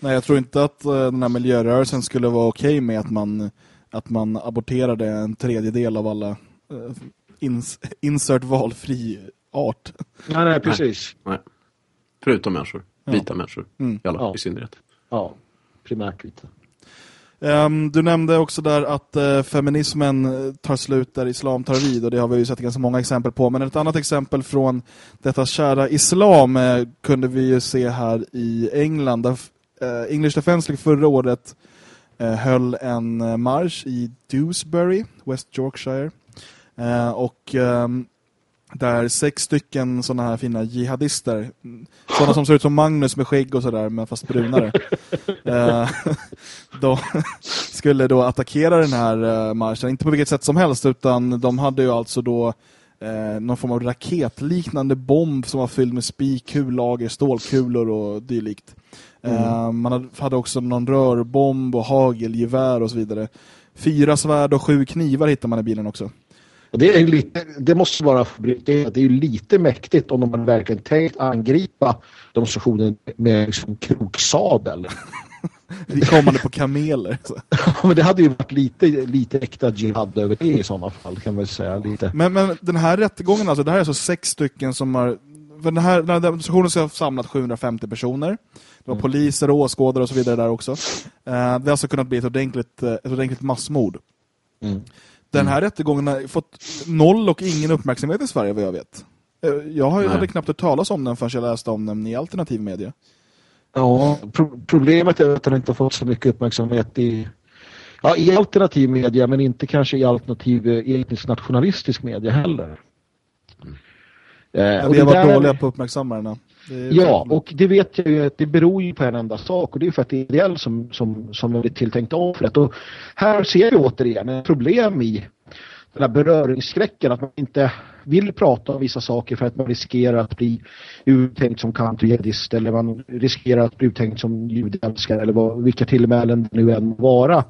Nej, jag tror inte att uh, den här miljörörelsen skulle vara okej okay med att man, att man aborterade en tredjedel av alla uh, ins, insert valfri art. Nej, nej precis. Nej. Förutom människor, vita ja. människor, mm. i, alla, ja. i synnerhet. Ja, primärt vita. Um, du nämnde också där att uh, feminismen eh, tar slut där islam tar vid och det har vi ju sett ganska många exempel på. Men ett annat exempel från detta kära islam uh, kunde vi ju se här i England där uh, English Defence League förra året höll en marsch i Dewsbury, West Yorkshire. och um, där sex stycken sådana här fina jihadister, sådana som ser ut som Magnus med skägg och sådär, men fast brunare, eh, då skulle då attackera den här eh, marschen. Inte på vilket sätt som helst, utan de hade ju alltså då eh, någon form av raketliknande bomb som var fylld med spik, kullager, stålkulor och dylikt. Mm. man hade också någon rörbomb och hagelgevär och så vidare. Fyra svärd och sju knivar hittar man i bilen också. Och det, är lite, det måste vara det är ju lite mäktigt om de verkligen tänkt angripa demonstrationen med liksom kroksadel. Vi kommande på kameler. ja, men det hade ju varit lite, lite äkta jihad över det i sådana fall kan man säga. Lite. Men, men den här rättegången, alltså, det här är alltså sex stycken som har... Den, här, den här demonstrationen ska ha samlat 750 personer. Det var mm. poliser och åskådare och så vidare där också. Uh, det har alltså kunnat bli ett ordentligt, ett ordentligt massmord. Mm. Den här mm. rättegången har fått noll och ingen uppmärksamhet i Sverige vad jag vet. Eh, jag hade knappt hört talas om den förrän jag läste om den i alternativ media. Ja, pro problemet är att den inte har fått så mycket uppmärksamhet i, ja, i alternativ media men inte kanske i alternativ eh, etnisk nationalistisk media heller. Mm. Eh, vi har varit dåliga på att uppmärksamma den. Ja, och det vet jag ju att det beror ju på en enda sak och det är för att det är ideell som, som, som är tilltänkt offret. Och här ser vi återigen ett problem i den här beröringsskräcken att man inte vill prata om vissa saker för att man riskerar att bli uttänkt som counterjedist eller man riskerar att bli uttänkt som judeälskare eller vad, vilka tillmälen det nu än vara.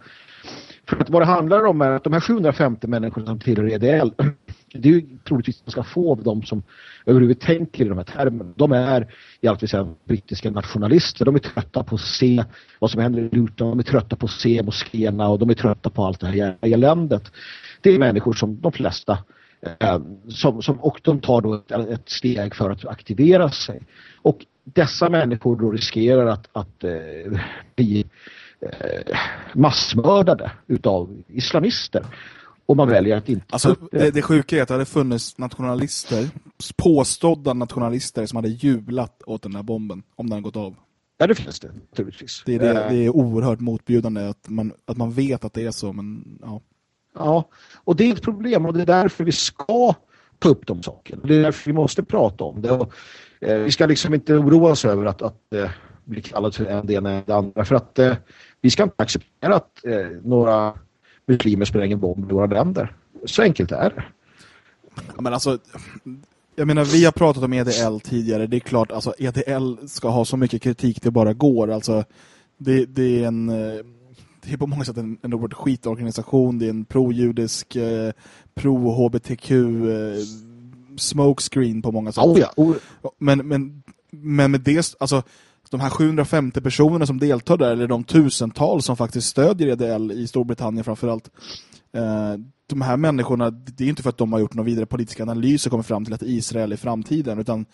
För att vad det handlar om är att de här 750 människorna som tillhör EDL det är ju troligtvis ganska få av dem som överhuvudtaget tänker i de här termerna. De är i allt väsentligt brittiska nationalister. De är trötta på att se vad som händer i Luton. De är trötta på att se moskéerna och de är trötta på allt det här eländet. det är människor som de flesta eh, som, som, och de tar då ett, ett, steg för att aktivera sig. Och dessa människor då riskerar att, att eh, bli eh, massmördade utav islamister. Och man väljer att inte... Alltså, det, det sjuka är att det hade funnits nationalister, påstådda nationalister som hade jublat åt den här bomben om den gått av. Ja, det finns det, naturligtvis. Det, det, det är oerhört motbjudande att man, att man vet att det är så, men ja. Ja, och det är ett problem och det är därför vi ska ta upp de sakerna. Det är därför vi måste prata om det. Och, eh, vi ska liksom inte oroa oss över att, att eh, bli kallade för en det ena eller det andra. För att eh, vi ska inte acceptera att eh, några muslimer spränger bomb i våra länder. Så enkelt är det. Ja, men alltså, jag menar, vi har pratat om EDL tidigare. Det är klart, alltså EDL ska ha så mycket kritik det bara går. Alltså, det, det är en... Eh, det är på många sätt en, en oerhört skitorganisation. Det är en pro-judisk, eh, pro-HBTQ eh, smokescreen på många sätt. Oh ja. oh. Men, men, men med det, alltså de här 750 personerna som deltar där, eller de tusentals som faktiskt stödjer EDL i Storbritannien framförallt, eh, de här människorna, det är inte för att de har gjort någon vidare politisk analys och kommit fram till att Israel är framtiden, utan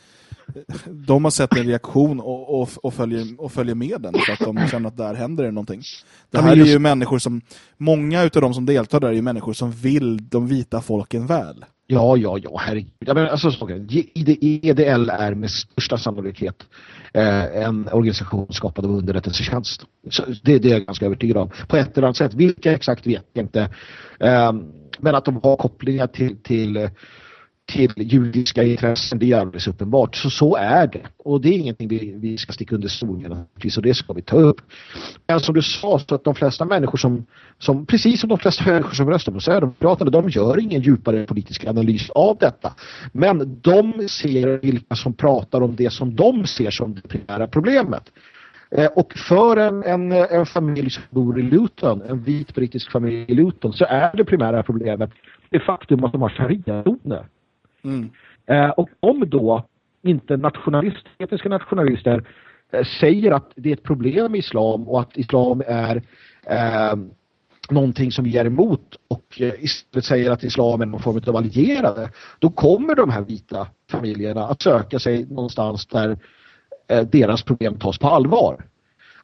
de har sett en reaktion och, och, och, följer, och följer med den för att de känner att där händer det någonting. Det här är ju människor som, många av de som deltar där är ju människor som vill de vita folken väl. Ja, ja, ja, herregud. Jag menar, alltså, EDL är med största sannolikhet eh, Eh, en organisation skapad av underrättelsetjänst. Så det, det är jag ganska övertygad om. På ett eller annat sätt. Vilka exakt vet jag inte. Eh, men att de har kopplingar till, till till judiska intressen, det är alldeles uppenbart. Så så är det. Och det är ingenting vi, vi ska sticka under stolen och det ska vi ta upp. Men som du sa, så att de flesta människor som, som precis som de flesta människor som röstar på Sverigedemokraterna, de gör ingen djupare politisk analys av detta. Men de ser vilka som pratar om det som de ser som det primära problemet. Eh, och för en, en, en familj som bor i Luton, en vit brittisk familj i Luton, så är det primära problemet det faktum att de har sharia Mm. Eh, och om då inte nationalist, etniska nationalister eh, säger att det är ett problem med islam och att islam är eh, någonting som vi är emot och eh, istället säger att islam är någon form av allierade då kommer de här vita familjerna att söka sig någonstans där eh, deras problem tas på allvar.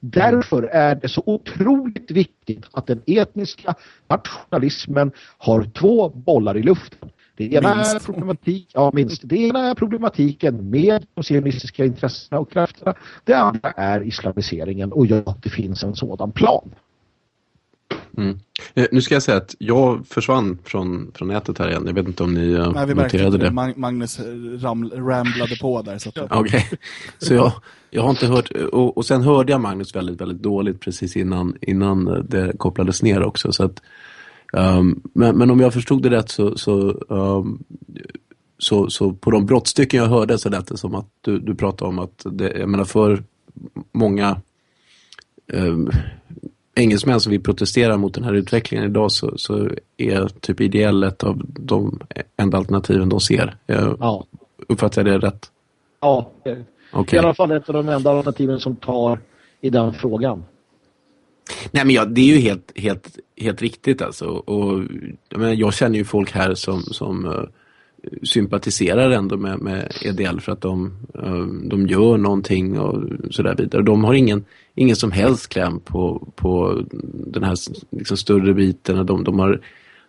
Därför är det så otroligt viktigt att den etniska nationalismen har två bollar i luften. Det ena, är problematik, ja, minst. det ena är problematiken med de sionistiska intressena och krafterna. Det andra är islamiseringen och ja, det finns en sådan plan. Mm. Eh, nu ska jag säga att jag försvann från, från nätet här igen. Jag vet inte om ni uh, Nej, vi noterade det. Mag Magnus eh, ram ramlade på där. Okej, okay. så jag, jag har inte hört... Och, och sen hörde jag Magnus väldigt, väldigt dåligt precis innan, innan det kopplades ner också. Så att Um, men, men, om jag förstod det rätt så, så, um, så, så, på de brottstycken jag hörde så lät det som att du, du pratade om att det, jag menar för många um, engelsmän som vill protestera mot den här utvecklingen idag så, så är typ ideell ett av de enda alternativen de ser. Jag, ja. Uppfattar jag det rätt? Ja, okay. i alla fall ett av de enda alternativen som tar i den frågan. Nej men ja, det är ju helt, helt, helt riktigt alltså. Och, jag, menar, jag känner ju folk här som, som uh, sympatiserar ändå med, med EDL för att de, uh, de gör någonting och sådär vidare. De har ingen, ingen som helst kläm på, på den här liksom, större biten. De, de har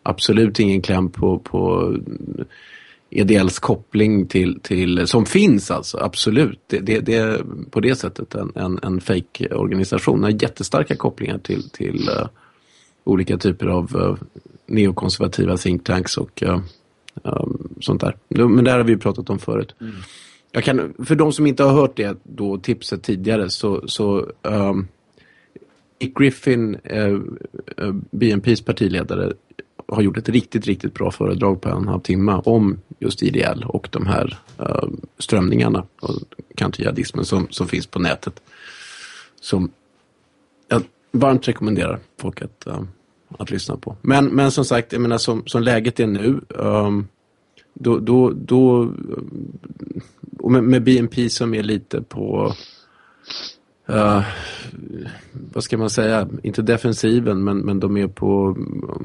absolut ingen kläm på, på EDLs koppling till, till som finns alltså, absolut. Det, det, det är på det sättet en, en, en fake-organisation. har jättestarka kopplingar till, till uh, olika typer av uh, neokonservativa think tanks och uh, um, sånt där. Men det här har vi pratat om förut. Mm. Jag kan, för de som inte har hört det då tipset tidigare så, så um, Nick Griffin, BNPs partiledare, har gjort ett riktigt, riktigt bra föredrag på en halv timme om just IDL och de här uh, strömningarna och kantojihadismen som, som finns på nätet. Som jag varmt rekommenderar folk att, uh, att lyssna på. Men, men som sagt, jag menar som, som läget är nu um, då, då, då med, med BNP som är lite på uh, vad ska man säga, inte defensiven men, men de är på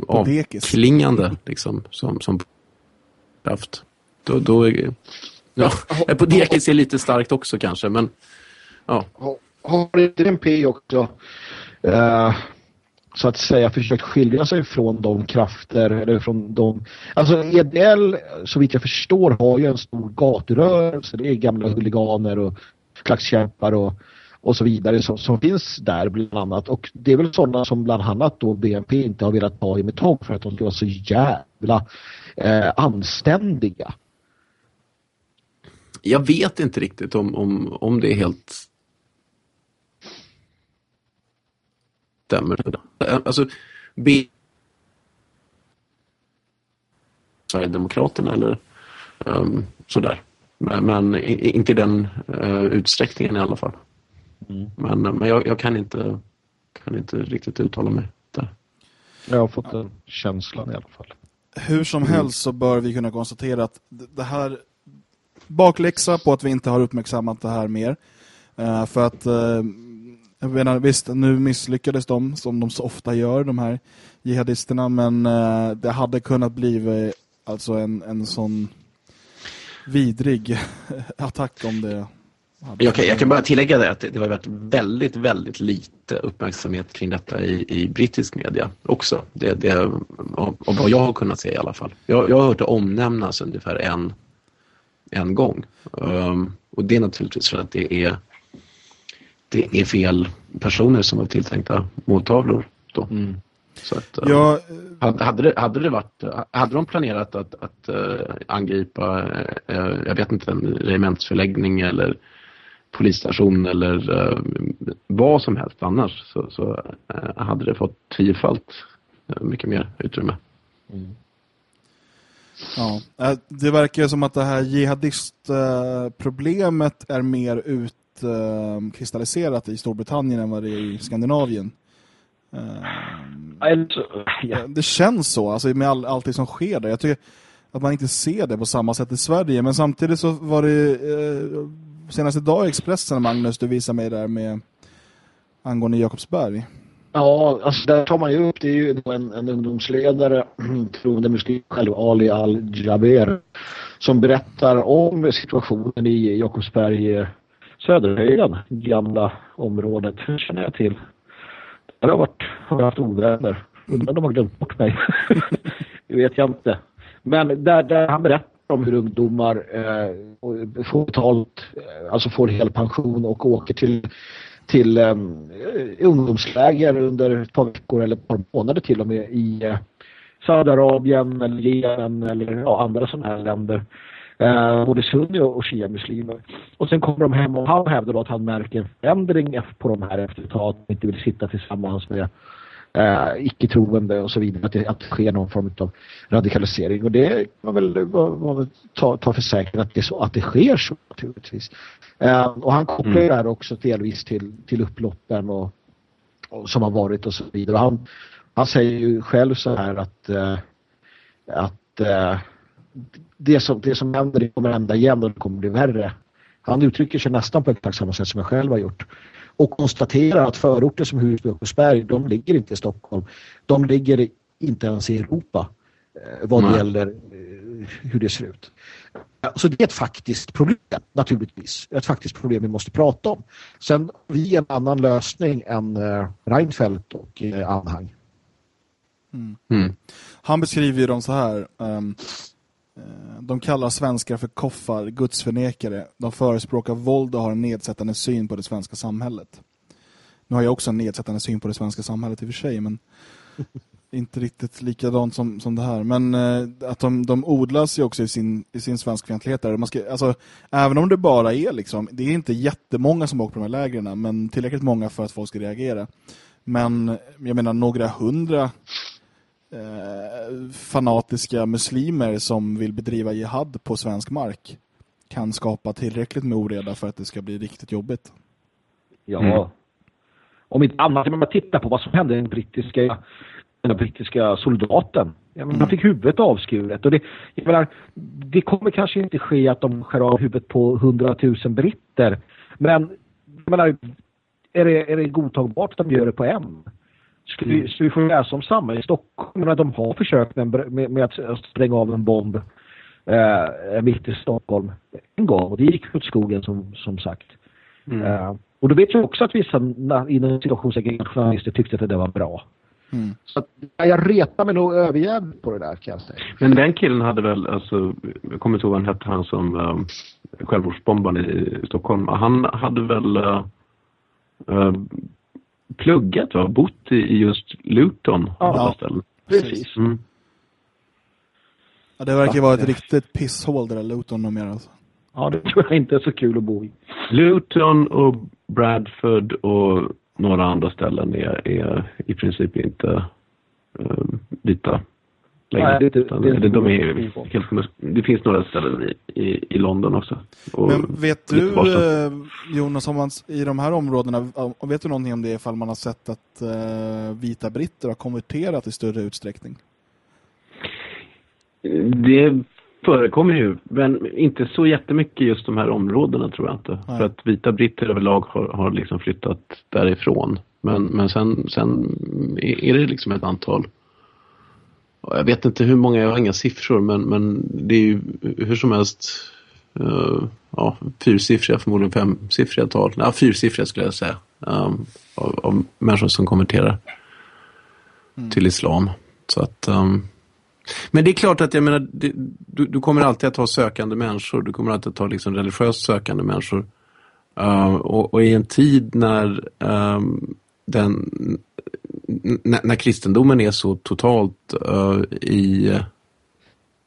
avklingande liksom, som, som kraft. Då, då är, ja, på dekis är lite starkt också kanske men ja. Har inte MP också uh, så att säga försökt skilja sig från de krafter eller från de alltså EDL så vitt jag förstår har ju en stor gaturörelse det är gamla huliganer och klackskämpar och och så vidare som, som finns där bland annat. Och det är väl sådana som bland annat då BNP inte har velat ta i med tång för att de ska vara så jävla eh, anständiga. Jag vet inte riktigt om, om, om det är helt stämmer. Alltså, B Sverigedemokraterna eller um, sådär. Men, men inte i den uh, utsträckningen i alla fall. Mm. Men, men jag, jag, kan, inte, kan inte riktigt uttala mig där. Jag har fått den känslan i alla fall. Hur som mm. helst så bör vi kunna konstatera att det här bakläxa på att vi inte har uppmärksammat det här mer. Uh, för att uh, jag menar, visst, nu misslyckades de som de så ofta gör, de här jihadisterna, men uh, det hade kunnat bli alltså en, en sån vidrig attack om det jag kan, jag kan bara tillägga det att det, det har varit väldigt, väldigt lite uppmärksamhet kring detta i, i brittisk media också. Det, det, av, av vad jag har kunnat se i alla fall. Jag, jag har hört det omnämnas ungefär en, en gång. Um, och det är naturligtvis för att det är, det är fel personer som var tilltänkta måltavlor då. Mm. Så att, uh, ja, hade, det, hade det varit, hade de planerat att, att uh, angripa, uh, jag vet inte, en regementsförläggning eller polisstation eller uh, vad som helst annars så, så uh, hade det fått tiofalt uh, mycket mer utrymme. Mm. Ja, det verkar som att det här jihadistproblemet är mer utkristalliserat i Storbritannien än vad det är i Skandinavien. Det känns så, alltså med all, allt det som sker där. Jag tycker att man inte ser det på samma sätt i Sverige. Men samtidigt så var det senast idag i Expressen, Magnus, du visar mig där med angående Jakobsberg. Ja, alltså där tar man ju upp, det är ju en, en ungdomsledare, troende muslim själv, Ali Al-Jaber, som berättar om situationen i Jakobsberg, Söderhöjden, gamla området. Hur känner jag till? Där har, varit, har haft ovänner. Undrar om de har glömt bort mig. det vet jag inte. Men där, där han berättar om hur ungdomar eh, får betalt, eh, alltså får hel pension och åker till, till eh, ungdomsläger under ett par veckor eller ett par månader till och med i eh, Saudiarabien eller Jemen eller ja, andra sådana här länder. Eh, både sunni och shia-muslimer. Och sen kommer de hem och han hävdar då att han märker en förändring på de här efter ett tag. Att de inte vill sitta tillsammans med eh, icke-troende och så vidare. Att det, att det sker någon form av radikalisering. Och det kan man väl, man väl ta, ta för säkert att det, så, att det sker så naturligtvis. Eh, och han kopplar mm. det här också delvis till, till upploppen och, och, som har varit och så vidare. Och han, han säger ju själv så här att, eh, att eh, det, som, det som händer det kommer hända igen och det kommer bli värre. Han uttrycker sig nästan på exakt samma sätt som jag själv har gjort och konstaterar att förorter som Husby och Åkersberg, de ligger inte i Stockholm. De ligger inte ens i Europa eh, vad det gäller eh, hur det ser ut. Så det är ett faktiskt problem naturligtvis. Ett faktiskt problem vi måste prata om. Sen vi en annan lösning än eh, Reinfeldt och Anhang. Mm. Mm. Han beskriver ju dem så här. Um, de kallar svenskar för koffar, gudsförnekare. De förespråkar våld och har en nedsättande syn på det svenska samhället. Nu har jag också en nedsättande syn på det svenska samhället i och för sig, men inte riktigt likadant som, som det här. Men eh, att de, de odlas ju också i sin, i sin svenskfientlighet. Där. Man ska, alltså, även om det bara är liksom, det är inte jättemånga som åker på de här lägren, men tillräckligt många för att folk ska reagera. Men jag menar några hundra eh, fanatiska muslimer som vill bedriva jihad på svensk mark kan skapa tillräckligt med oreda för att det ska bli riktigt jobbigt. Ja. Mm. Om inte annat, man tittar på vad som hände den brittiska den brittiska soldaten. Jag menar, Han fick huvudet avskuret. Och det, jag menar, det kommer kanske inte ske att de skär av huvudet på hundratusen britter. Men jag menar, är det, är det godtagbart att de gör det på en? Vi, ska vi få läsa om samma i Stockholm? När de har försökt med, med, med att spränga av en bomb eh, mitt i Stockholm en gång och det gick åt skogen som, som sagt. Mm. Eh, och då vet jag också att vissa inom situationssäkert journalister tyckte att det var bra. Mm. Så att, jag retar mig nog överjävligt på det där kan jag säga. Men den killen hade väl, alltså, jag kommer inte ihåg vad han hette, han som uh, självmordsbombaren i Stockholm. Han hade väl uh, uh, pluggat va? Bott i just Luton. Ja, ställen. precis. Mm. Ja, det verkar vara ett riktigt pisshål det där Luton numera. Alltså. Ja, det tror jag inte är så kul att bo i. Luton och Bradford och några andra ställen är, är i princip inte uh, vita längre. Nej, det, det, det, de är helt, det finns några ställen i, i, i London också. Men vet du, eh, Jonas, om man, i de här områdena, vet du någonting om det ifall man har sett att uh, vita britter har konverterat i större utsträckning? Det förekommer ju, men inte så jättemycket just de här områdena tror jag inte. Nej. För att vita britter överlag har, har liksom flyttat därifrån. Men, men sen, sen är det liksom ett antal jag vet inte hur många, jag har inga siffror men, men det är ju hur som helst uh, ja, fyrsiffriga, förmodligen femsiffriga tal. Ja, fyrsiffriga skulle jag säga. Um, av, av, människor som konverterar mm. till islam. Så att um, men det är klart att jag menar, det, du, du, kommer alltid att ha sökande människor. Du kommer alltid att ha liksom religiöst sökande människor. Uh, och, och, i en tid när um, den när, kristendomen är så totalt uh, i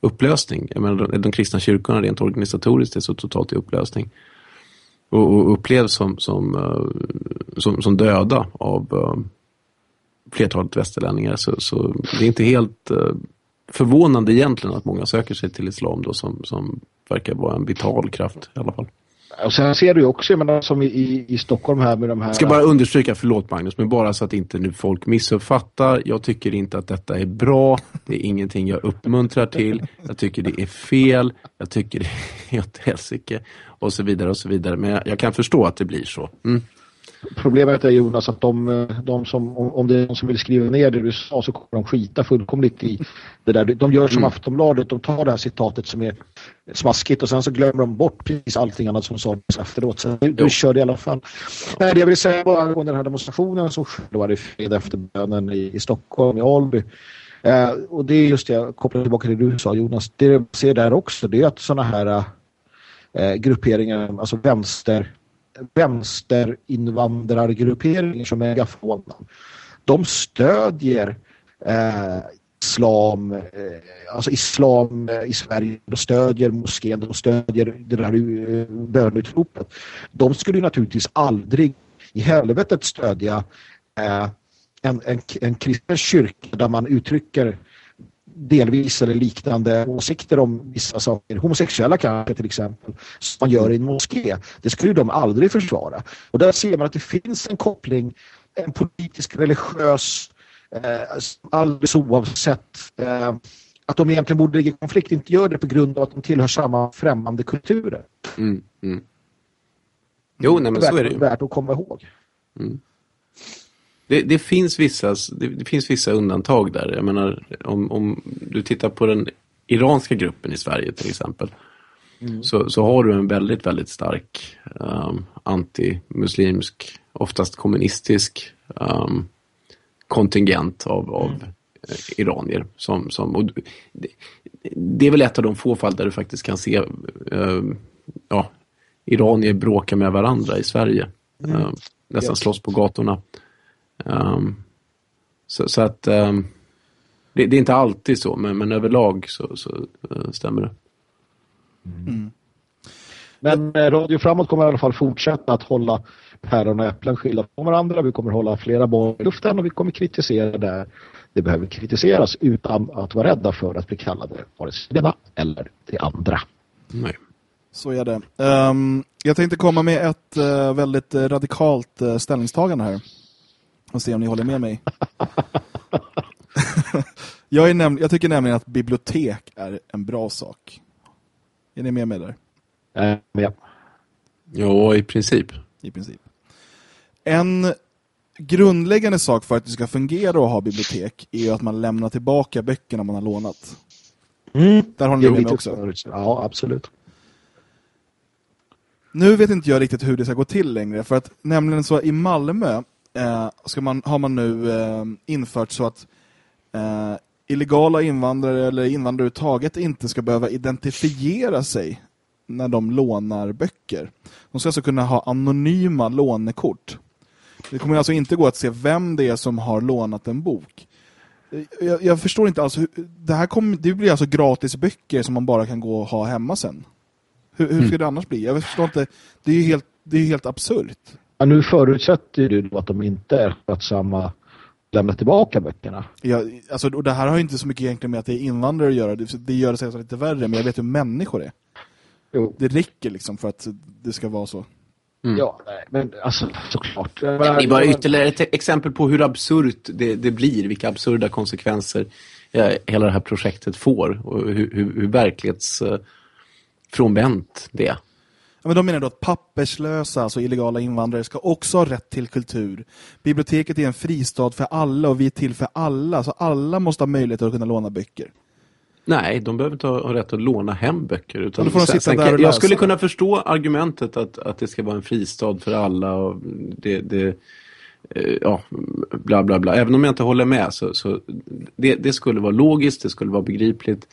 upplösning. Jag menar, de, de kristna kyrkorna rent organisatoriskt är så totalt i upplösning. Och, och upplevs som, som, uh, som, som, döda av uh, flertalet västerlänningar. Så, så det är inte helt förvånande egentligen att många söker sig till islam då som, som verkar vara en vital kraft i alla fall. Och sen ser du ju också, jag menar, som i, i Stockholm här med de här... Jag ska bara understryka, förlåt Magnus, men bara så att inte nu folk missuppfattar. Jag tycker inte att detta är bra. Det är ingenting jag uppmuntrar till. Jag tycker det är fel. Jag tycker det är helt helsike. Och så vidare och så vidare. Men jag, jag kan förstå att det blir så. Mm. Problemet är Jonas att de, de som, om det är någon som vill skriva ner det du sa så kommer de skita fullkomligt i det där. De gör som mm. Aftonbladet, de tar det här citatet som är smaskigt och sen så glömmer de bort precis allting annat som sades efteråt. Så du kör det i alla fall. Nej, det jag vill säga bara angående den här demonstrationen som skedde i fred efter bönen i, i Stockholm, i Alby. Eh, och det är just det jag kopplar tillbaka till det du sa Jonas. Det jag ser där också det är att sådana här eh, grupperingar, alltså vänster vänsterinvandrargrupperingar som megafonen. De stödjer eh, islam, eh, alltså islam eh, i Sverige, de stödjer moskén, de stödjer det där uh, eh, bönutropet. De skulle naturligtvis aldrig i helvetet stödja eh, en, en, en kristen kyrka där man uttrycker delvis eller liknande åsikter om vissa saker, homosexuella kanske till exempel, som man gör i en moské. Det skulle de aldrig försvara. Och där ser man att det finns en koppling, en politisk, religiös, eh, alldeles oavsett eh, att de egentligen borde ligga i konflikt, inte gör det på grund av att de tillhör samma främmande kulturer. Mm, mm. Jo, nej, men så är det ju. Värt att komma ihåg. Mm. Det, det, finns vissa, det, det, finns vissa undantag där. Jag menar, om, om du tittar på den iranska gruppen i Sverige till exempel. Mm. Så, så har du en väldigt, väldigt stark um, anti-muslimsk, oftast kommunistisk um, kontingent av, av mm. iranier. Som, som, det, det, är väl ett av de få fall där du faktiskt kan se uh, ja, iranier bråka med varandra i Sverige. Mm. Uh, nästan slåss på gatorna. Um, så, så, att um, det, det, är inte alltid så, men, men överlag så, så uh, stämmer det. Mm. Men eh, Radio Framåt kommer i alla fall fortsätta att hålla päron och äpplen skilda från varandra. Vi kommer hålla flera bollar i luften och vi kommer kritisera där det behöver kritiseras utan att vara rädda för att bli kallade vare sig det ena eller det andra. Nej. Så är det. Um, jag tänkte komma med ett uh, väldigt radikalt uh, ställningstagande här och se om ni håller med mig. jag, jag tycker nämligen att bibliotek är en bra sak. Är ni med mig där? Äh, ja. Ja, i princip. I princip. En grundläggande sak för att det ska fungera att ha bibliotek är ju att man lämnar tillbaka böckerna man har lånat. Mm. Där har ni med mig också. Ja, absolut. Nu vet inte jag riktigt hur det ska gå till längre. För att nämligen så i Malmö eh, ska man, har man nu eh, infört så att eh, illegala invandrare eller invandrare överhuvudtaget inte ska behöva identifiera sig när de lånar böcker. De ska alltså kunna ha anonyma lånekort. Det kommer alltså inte gå att se vem det är som har lånat en bok. Jag, jag förstår inte alls. Hur, det här kommer, det blir alltså gratis böcker som man bara kan gå och ha hemma sen. Hur, hur ska mm. det annars bli? Jag förstår inte. Det är ju helt, det är helt absurt. Ja, nu förutsätter du att de inte är att samma lämna tillbaka böckerna. Ja, alltså, och det här har ju inte så mycket egentligen med att det är invandrare att göra. Det, det gör det säkert lite värre, men jag vet hur människor är. Jo. Det räcker liksom för att det ska vara så. Mm. Ja, nej, men alltså såklart. Det är bara ytterligare ett exempel på hur absurt det, det blir, vilka absurda konsekvenser ja, hela det här projektet får och hur, hur, hur verklighetsfrånvänt det är. Men de menar då att papperslösa, alltså illegala invandrare, ska också ha rätt till kultur. Biblioteket är en fristad för alla och vi är till för alla, så alla måste ha möjlighet att kunna låna böcker. Nej, de behöver inte ha, rätt att låna hem böcker. Utan då får de sitta sen, där och jag skulle kunna förstå argumentet att, att det ska vara en fristad för alla och det, det eh, ja, bla bla bla. Även om jag inte håller med så, så det, det skulle vara logiskt, det skulle vara begripligt.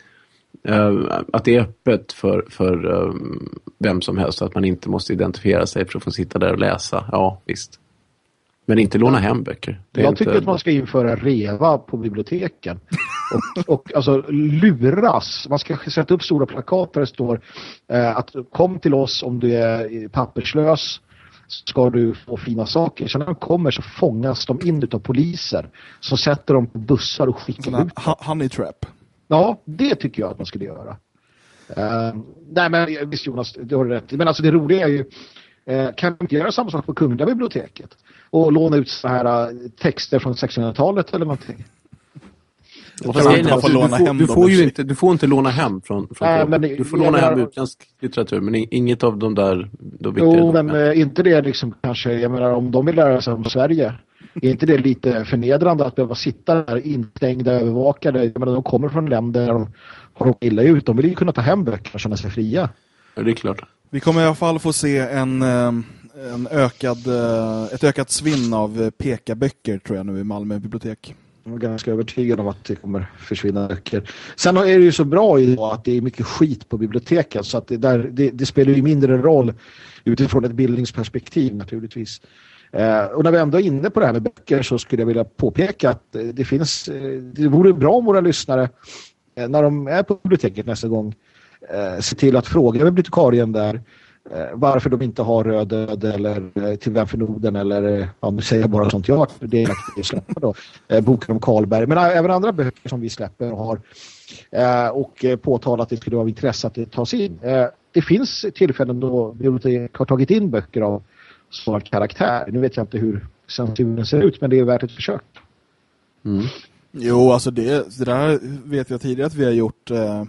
Uh, att det är öppet för, för uh, vem som helst att man inte måste identifiera sig för att få sitta där och läsa. Ja, visst. Men inte låna hem böcker. jag inte... tycker att man ska införa reva på biblioteken. och, och alltså luras. Man ska sätta upp stora plakat där det står eh, att kom till oss om du är papperslös ska du få fina saker. Så när de kommer så fångas de in av poliser som sätter dem på bussar och skickar Såna ut dem. Honey trap. Ja, det tycker jag att man skulle göra. Uh, nej men visst Jonas, du har rätt. Men alltså det roliga är ju uh, kan man inte göra samma sak på Kungliga biblioteket? Och låna ut så här uh, texter från 1600-talet eller någonting? Du, får, du, får ju inte, du får inte låna hem från, från Nej, men, Du får låna hem utländsk litteratur men inget av de där de Jo, men äh, inte det liksom kanske, jag menar om de vill lära sig om Sverige är inte det lite förnedrande att behöva sitta där instängda, övervakade? Jag menar, de kommer från länder där de har råkat illa ut. De vill ju kunna ta hem böcker och känna sig fria. Ja, det är klart. Vi kommer i alla fall få se en, eh, en ökad, eh, ett ökat svinn av pekaböcker tror jag nu i Malmö bibliotek. Jag är ganska övertygad om att det kommer försvinna böcker. Sen är det ju så bra idag att det är mycket skit på biblioteken så att det, där, det, det spelar ju mindre roll utifrån ett bildningsperspektiv naturligtvis. Eh, och när vi ändå är inne på det här med böcker så skulle jag vilja påpeka att eh, det finns, eh, det vore bra om våra lyssnare eh, när de är på biblioteket nästa gång se till att fråga bibliotekarien där varför de inte har röd död eller till vem för Norden eller ja, nu säger jag bara sånt jag har det är att släpper då boken om Karlberg men även andra böcker som vi släpper och har och påtalat att det skulle vara av intresse att det tas in. Det finns tillfällen då bibliotek har tagit in böcker av svår karaktär. Nu vet jag inte hur censuren ser ut, men det är värt ett försök. Mm. Jo, alltså det, det där vet jag tidigare att vi har gjort. Eh,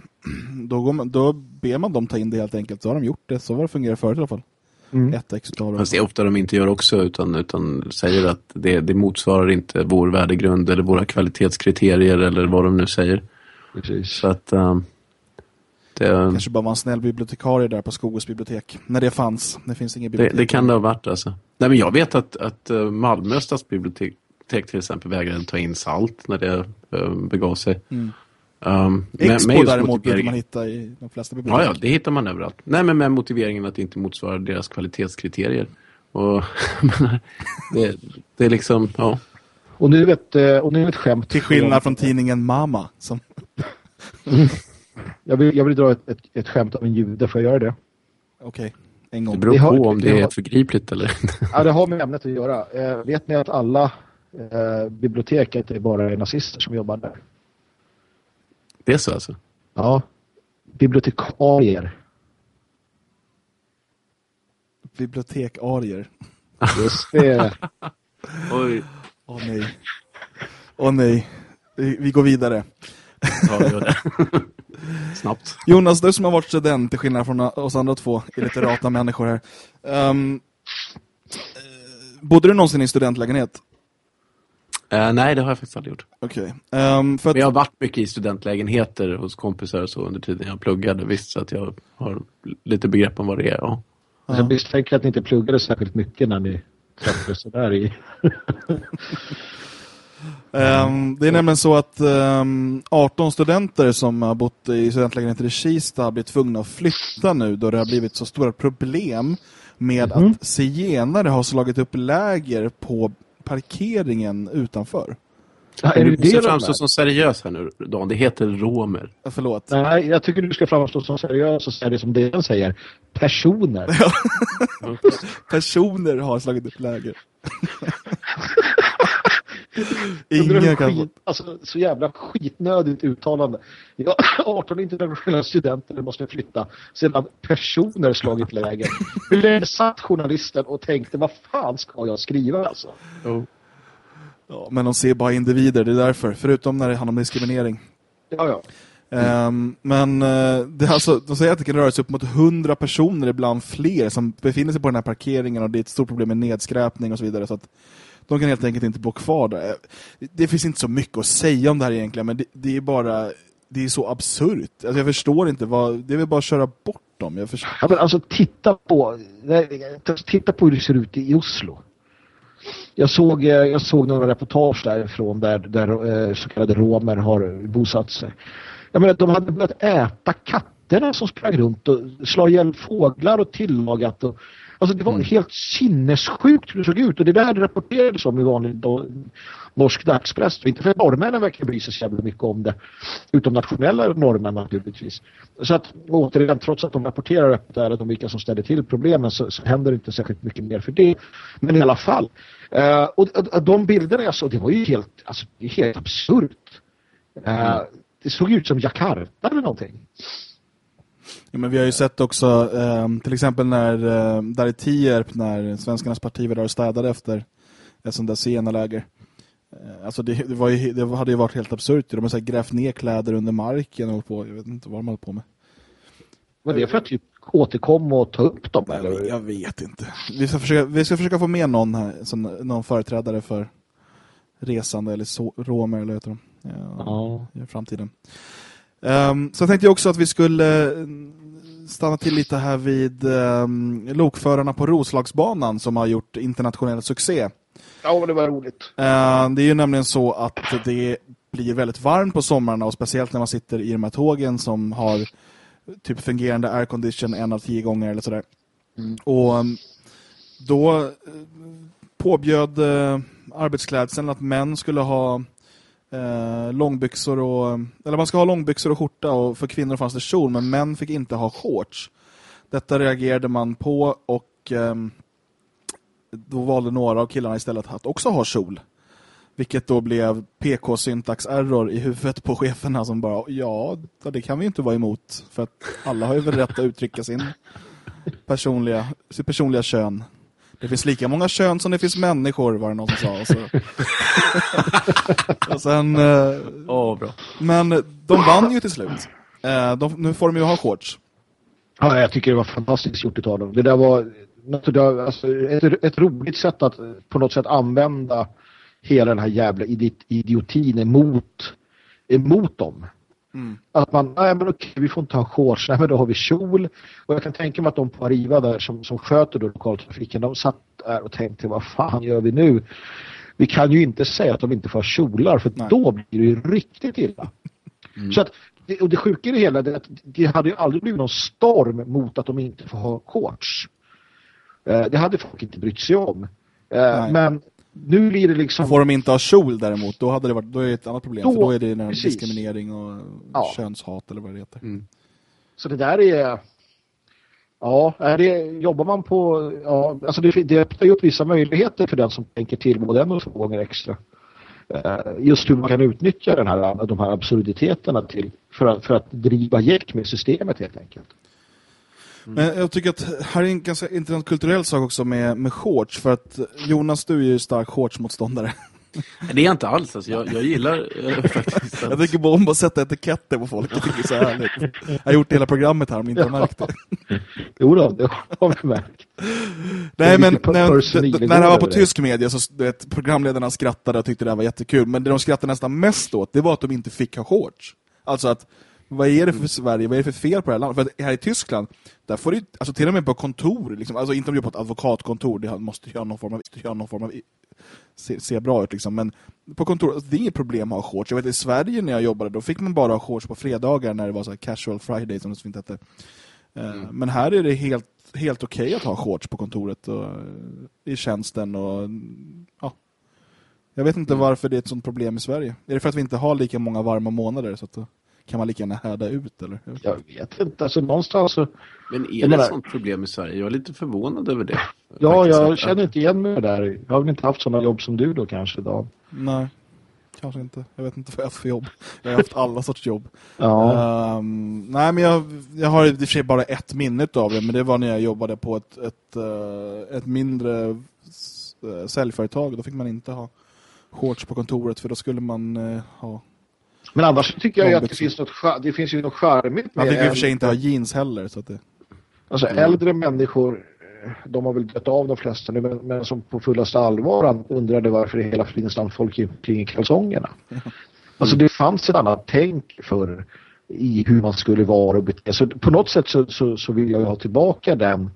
då, går man, då ber man dem ta in det helt enkelt. Så har de gjort det. Så var det fungerar förut i alla fall. Mm. Ett exemplar. Fast det är ofta de inte gör också utan, utan säger att det, det motsvarar inte vår värdegrund eller våra kvalitetskriterier eller vad de nu säger. Precis. Så att... Um, det, kanske bara var en snäll bibliotekarie där på Skogos bibliotek. När det fanns. Det finns inget bibliotek. Det, det kan det ha varit alltså. Nej, men jag vet att, att eh, Malmö stadsbibliotek till exempel vägrade ta in salt när det uh, begav sig. Mm. Um, Expo med, med däremot brukar man hitta i de flesta bibliotek. Ja, ja, det hittar man överallt. Nej, men med motiveringen att det inte motsvarar deras kvalitetskriterier. Och det, det är liksom, ja. Och nu vet, eh, och nu ett skämt. Till skillnad från tidningen Mama. Som... Jag vill, jag vill dra ett, ett, ett skämt av en jude, får jag göra det? Okej, okay. en gång. Det beror på har, om det, det är förgripligt eller? Ja, det har med ämnet att göra. Eh, vet ni att alla eh, biblioteket är bara nazister som jobbar där? Det är så alltså? Ja, bibliotekarier. Bibliotekarier. Just det. Oj. Åh oh, nej. Åh oh, nej. Vi, vi går vidare. Ja, gör det. Snabbt. Jonas, du som har varit student till skillnad från oss andra två illiterata människor här. Um, bodde du någonsin i studentlägenhet? Uh, nej, det har jag faktiskt aldrig gjort. Okej. Okay. Um, att... Men jag har varit mycket i studentlägenheter hos kompisar och så under tiden jag pluggade. Visst, så att jag har lite begrepp om vad det är. Ja. Jag misstänker att ni inte pluggade särskilt mycket när ni träffades sådär i... Um, det är nämligen så att um, ehm, 18 studenter som har bott i studentlägenheter i Kista har blivit tvungna att flytta nu då det har blivit så stora problem med mm. att zigenare har slagit upp läger på parkeringen utanför. Ja, är du måste framstå som seriös här nu, Dan. Det heter romer. Ja, förlåt. Nej, jag tycker du ska framstå som seriös och säga det som det säger. Personer. Personer har slagit upp läger. Ingen kan... Skit, alltså, så jävla skitnödigt uttalande. Ja, 18 internationella studenter måste flytta sedan personer slagit läger. Hur länge satt journalisten och tänkte, vad fan ska jag skriva alltså? Oh. Ja, men de ser bara individer, det är därför. Förutom när det handlar om diskriminering. Ja, ja. Um, men uh, det är alltså, de säger att det kan röra sig upp mot 100 personer, ibland fler, som befinner sig på den här parkeringen och det är ett stort problem med nedskräpning och så vidare. Så att de kan helt enkelt inte bo kvar där. Det finns inte så mycket att säga om det här egentligen, men det, det är bara det är så absurt. Alltså jag förstår inte vad det är väl bara att köra bort dem. Jag förstår. Ja, men alltså titta på titta på hur det ser ut i Oslo. Jag såg, eh, jag såg några reportage därifrån där, där eh, så kallade romer har bosatt sig. Jag menar, de hade börjat äta katterna som sprang runt och slå ihjäl fåglar och tillagat och Alltså det var mm. helt sinnessjukt hur det såg ut och det där rapporterades om i vanlig då, norsk dagspress. Inte för att norrmännen verkar bry sig så jävla mycket om det. Utom nationella norrmän naturligtvis. Så att återigen, trots att de rapporterar öppet där om vilka som ställer till problemen så, så händer det inte särskilt mycket mer för det. Men i alla fall. Uh, och, och, de bilderna jag såg, det var ju helt, alltså, helt absurt. Uh. Det såg ut som Jakarta eller någonting. Ja, men vi har ju sett också, eh, till exempel när eh, där i Tierp, när svenskarnas parti var städade efter ett sånt där senaläger. Eh, alltså det, det, var ju, det hade ju varit helt absurt. De har så grävt ner kläder under marken och på, jag vet inte vad de håller på med. Var det för att typ återkomma och ta upp dem? Eller? Jag, jag vet inte. Vi ska, försöka, vi ska försöka få med någon här, som, någon företrädare för resande eller så, romer eller heter de, ja, ja. i framtiden. Um, så tänkte jag också att vi skulle eh, stanna till lite här vid um, lokförarna på Roslagsbanan som har gjort internationell succé. Ja, det var roligt. Uh, det är ju nämligen så att det blir väldigt varmt på sommarna och speciellt när man sitter i de här tågen som har typ fungerande aircondition en av tio gånger eller sådär. Mm. Och um, då uh, påbjöd uh, arbetsklädseln att män skulle ha eh, långbyxor och eller man ska ha långbyxor och skjorta och för kvinnor fanns det kjol men män fick inte ha shorts. Detta reagerade man på och eh, då valde några av killarna istället att också ha kjol. Vilket då blev PK-syntax-error i huvudet på cheferna som bara, ja, det kan vi inte vara emot. För att alla har ju väl rätt att uttrycka sin personliga, sitt personliga kön. Det finns lika många kön som det finns människor, var det någon som sa. Och, så. och sen... Eh, oh, bra. Men de vann ju till slut. Eh, de, nu får de ju ha shorts. Ja, jag tycker det var fantastiskt gjort av dem. Det där var alltså, ett, ett roligt sätt att på något sätt använda hela den här jävla idiotin emot, emot dem. Mm. Att man, nej men okej, vi får inte ha shorts, nej men då har vi kjol. Och jag kan tänka mig att de på Arriva där som, som sköter då lokaltrafiken, de satt där och tänkte, vad fan gör vi nu? Vi kan ju inte säga att de inte får ha kjolar, för då blir det ju riktigt illa. Mm. Så att, och det sjuka i det hela är att det hade ju aldrig blivit någon storm mot att de inte får ha shorts. Eh, det hade folk inte brytt sig om. Eh, men nu blir det liksom... Får de inte ha kjol däremot, då, hade det varit, då är det ett annat problem. Då, för då är det när diskriminering och ja. könshat eller vad det heter. Mm. Så det där är... Ja, är det, jobbar man på... Ja, alltså det, det öppnar ju upp vissa möjligheter för den som tänker till både en och två gånger extra. Uh, just hur man kan utnyttja den här, de här absurditeterna till, för, att, för att driva gäck med systemet helt enkelt. Men jag tycker att här är en ganska intressant kulturell sak också med, med shorts. För att Jonas, du är ju stark shortsmotståndare. Det är jag inte alls. Alltså. Jag, jag gillar äh, faktiskt. Jag tycker bara om att sätta etiketter på folk. Jag tycker det är så härligt. Jag har gjort hela programmet här om inte har märkt det. Jo då, det har vi märkt. Nej, men när, när han var på tysk media så vet, programledarna skrattade och tyckte det var jättekul. Men det de skrattade nästan mest åt, det var att de inte fick ha shorts. Alltså att, vad är det för Sverige? Vad är det för fel på det här landet? För att här i Tyskland, där får du alltså till och med på kontor, liksom, alltså inte om du är på ett advokatkontor, det måste göra någon form av, göra någon form av se, se bra ut liksom. Men på kontor, alltså, det är inget problem att ha shorts. Jag vet i Sverige när jag jobbade, då fick man bara ha shorts på fredagar när det var så casual friday som det så fint hette. Eh, mm. Men här är det helt, helt okej okay att ha shorts på kontoret och i tjänsten och ja. Jag vet inte mm. varför det är ett sånt problem i Sverige. Är det för att vi inte har lika många varma månader så att då kan man lika gärna härda ut eller? Jag vet inte, alltså någonstans så... Men är det ett sånt problem i Sverige? Jag är lite förvånad över det. Ja, jag känner inte igen mig där. Jag har väl inte haft sådana jobb som du då kanske, Dan? Nej. Kanske inte. Jag vet inte vad jag har haft för jobb. Jag har haft alla sorts jobb. Ja. Um, nej, men jag, jag har i och för sig bara ett minne av det. Men det var när jag jobbade på ett, ett, uh, ett mindre uh, säljföretag. Då fick man inte ha shorts på kontoret. För då skulle man uh, ha... Men annars tycker jag ju att det finns, något, det finns ju något charmigt med... Man fick och för sig inte ha jeans heller. Så att det... Alltså äldre människor de har väl dött av de flesta nu, men, men som på fullaste allvar undrade varför i hela fridens namn folk gick omkring i kalsongerna. Mm. Alltså det fanns ett annat tänk för i hur man skulle vara och bete Så på något sätt så, så, så vill jag ha tillbaka den.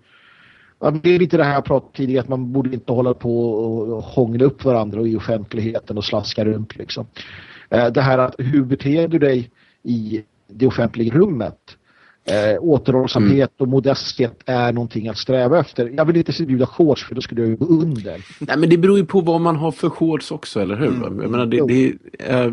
Det är lite det här jag pratade tidigare att man borde inte hålla på och hångla upp varandra i offentligheten och slaska runt liksom. Eh, det här att hur beter du dig i det offentliga rummet eh, återhållsamhet mm. och modesthet är någonting att sträva efter. Jag vill inte förbjuda shorts för då skulle jag ju gå under. Nej men det beror ju på vad man har för shorts också, eller hur? Mm. Jag menar, det, det, äh,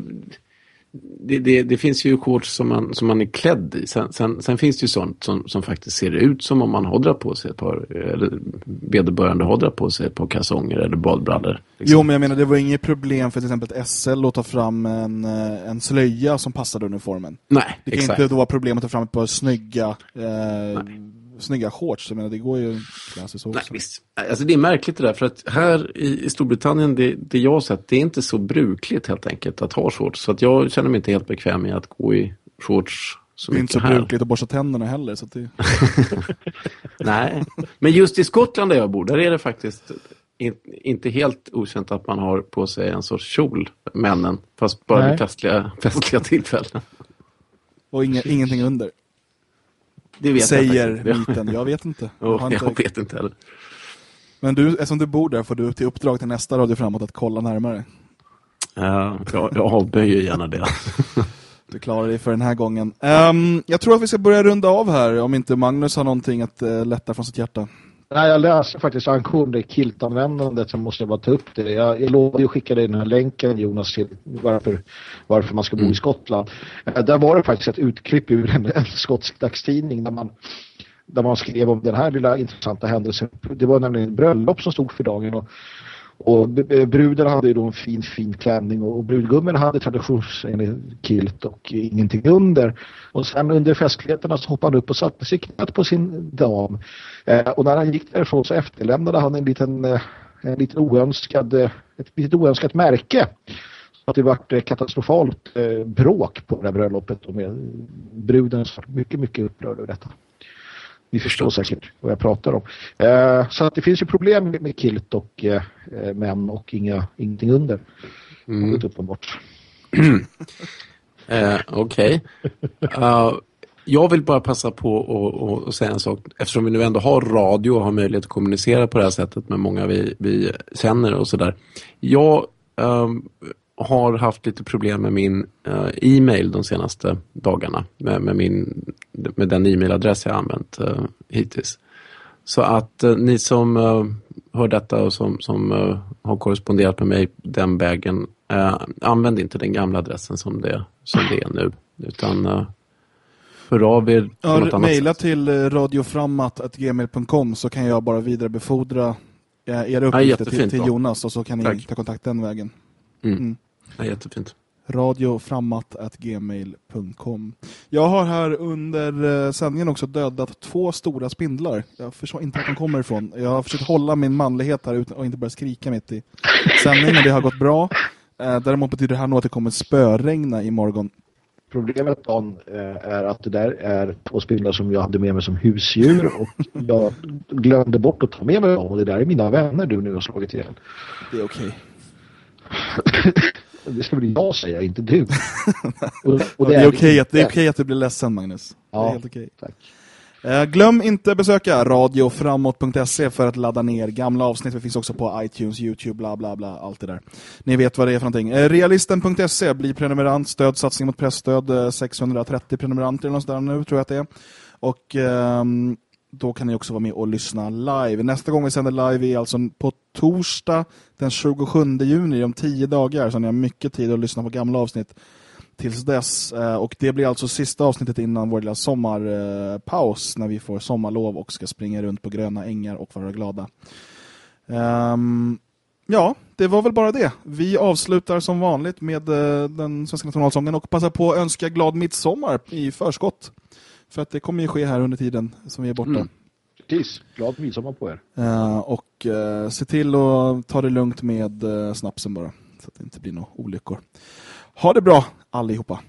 det, det, det, finns ju shorts som man, som man är klädd i. Sen, sen, sen, finns det ju sånt som, som faktiskt ser ut som om man har dragit på sig ett par, eller vederbörande har dragit på sig ett par kalsonger eller badbrallor. Liksom. Jo, men jag menar det var inget problem för till exempel ett SL att ta fram en, eh, en slöja som passade uniformen. Nej, Det kan exakt. inte då vara problem att ta fram ett par snygga eh, snygga shorts. Jag menar, det går ju klassiskt också. Nej, visst. Alltså det är märkligt det där, för att här i, i Storbritannien, det, det jag har sett, det är inte så brukligt helt enkelt att ha shorts. Så att jag känner mig inte helt bekväm med att gå i shorts så det är inte så här. brukligt att borsta tänderna heller. Så det... Nej, men just i Skottland där jag bor, där är det faktiskt in, inte helt okänt att man har på sig en sorts kjol, männen, fast bara vid festliga, festliga tillfällen. Och inga, ingenting under? Det vet Säger jag myten. Jag vet inte. Oh, jag, inte... jag vet inte heller. Men du, eftersom du bor där får du till uppdrag till nästa radio framåt att kolla närmare. Ja, jag, jag avböjer gärna det. du klarar dig för den här gången. Um, jag tror att vi ska börja runda av här om inte Magnus har någonting att uh, lätta från sitt hjärta. Nej, jag läste faktiskt angående kiltanvändandet så måste jag bara ta upp det. Jag, jag lovade att skicka dig den här länken Jonas till varför, varför man ska bo mm. i Skottland. Eh, där var det faktiskt ett utklipp ur en, en skotsk dagstidning där man, där man skrev om den här lilla intressanta händelsen. Det var nämligen bröllop som stod för dagen och och bruden hade ju då en fin, fin klänning och brudgummen hade traditionsenlig kilt och ingenting under. Och sen under festligheterna så hoppade han upp och satte sig knät på sin dam. Eh, och när han gick därifrån så efterlämnade han en liten, eh, en liten oönskad, eh, ett litet oönskat märke. Att det var katastrofalt eh, bråk på det här bröllopet och med bruden så mycket, mycket upprörd över detta. Ni förstår säkert vad jag pratar om. Eh, så att det finns ju problem med, kilt och eh, män och inga, ingenting under. Mm. uppenbart. eh, Okej. Okay. Uh, jag vill bara passa på att säga en sak. Eftersom vi nu ändå har radio och har möjlighet att kommunicera på det här sättet med många vi, vi känner och sådär. Jag um, har haft lite problem med min uh, e-mail de senaste dagarna. Med, med, min, med den e-mailadress jag använt uh, hittills. Så att uh, ni som uh, hör detta och som, som har korresponderat med mig den vägen, använd inte den gamla adressen som det, som det är nu. Utan hör av er på ja, något annat Maila sätt. till radioframmat.gmail.com så kan jag bara vidarebefordra era uppgifter ja, till, till Jonas och så kan ni Tack. ta kontakt den vägen. Mm. Mm. Ja, jättefint. Radioframmat.gmail.com Jag har här under eh, sändningen också dödat två stora spindlar. Jag förstår inte var de kommer ifrån. Jag har försökt hålla min manlighet här och inte börja skrika mitt i sändningen. Det har gått bra. Eh, däremot betyder det här nog att det kommer spöregna imorgon. Problemet Dan är att det där är två spindlar som jag hade med mig som husdjur och jag glömde bort att ta med mig dem och det där är mina vänner du nu har slagit ihjäl. Det är okej. Okay. det ska väl jag säga, inte du. och, och det, är okej okay att, det är okej att du blir ledsen Magnus. Ja, det är helt okej. Tack. Eh, glöm inte besöka radioframåt.se för att ladda ner gamla avsnitt. Det finns också på iTunes, Youtube, bla bla bla, allt det där. Ni vet vad det är för någonting. Eh, realisten.se, bli prenumerant, stöd, satsning mot pressstöd, 630 eh, prenumeranter eller något där nu tror jag att det är. Och ehm, då kan ni också vara med och lyssna live. Nästa gång vi sänder live är alltså på torsdag den 27 juni, om tio dagar. Så ni har mycket tid att lyssna på gamla avsnitt tills dess. Eh, och det blir alltså sista avsnittet innan vår lilla sommarpaus eh, när vi får sommarlov och ska springa runt på gröna ängar och vara glada. Um, ja, det var väl bara det. Vi avslutar som vanligt med eh, den svenska nationalsången och passar på att önska glad midsommar i förskott. För att det kommer ju ske här under tiden som vi är borta. Mm. Precis, glad midsommar på er. Uh, och uh, se till att ta det lugnt med snapsen bara. Så att det inte blir några olyckor. Ha det bra allihopa.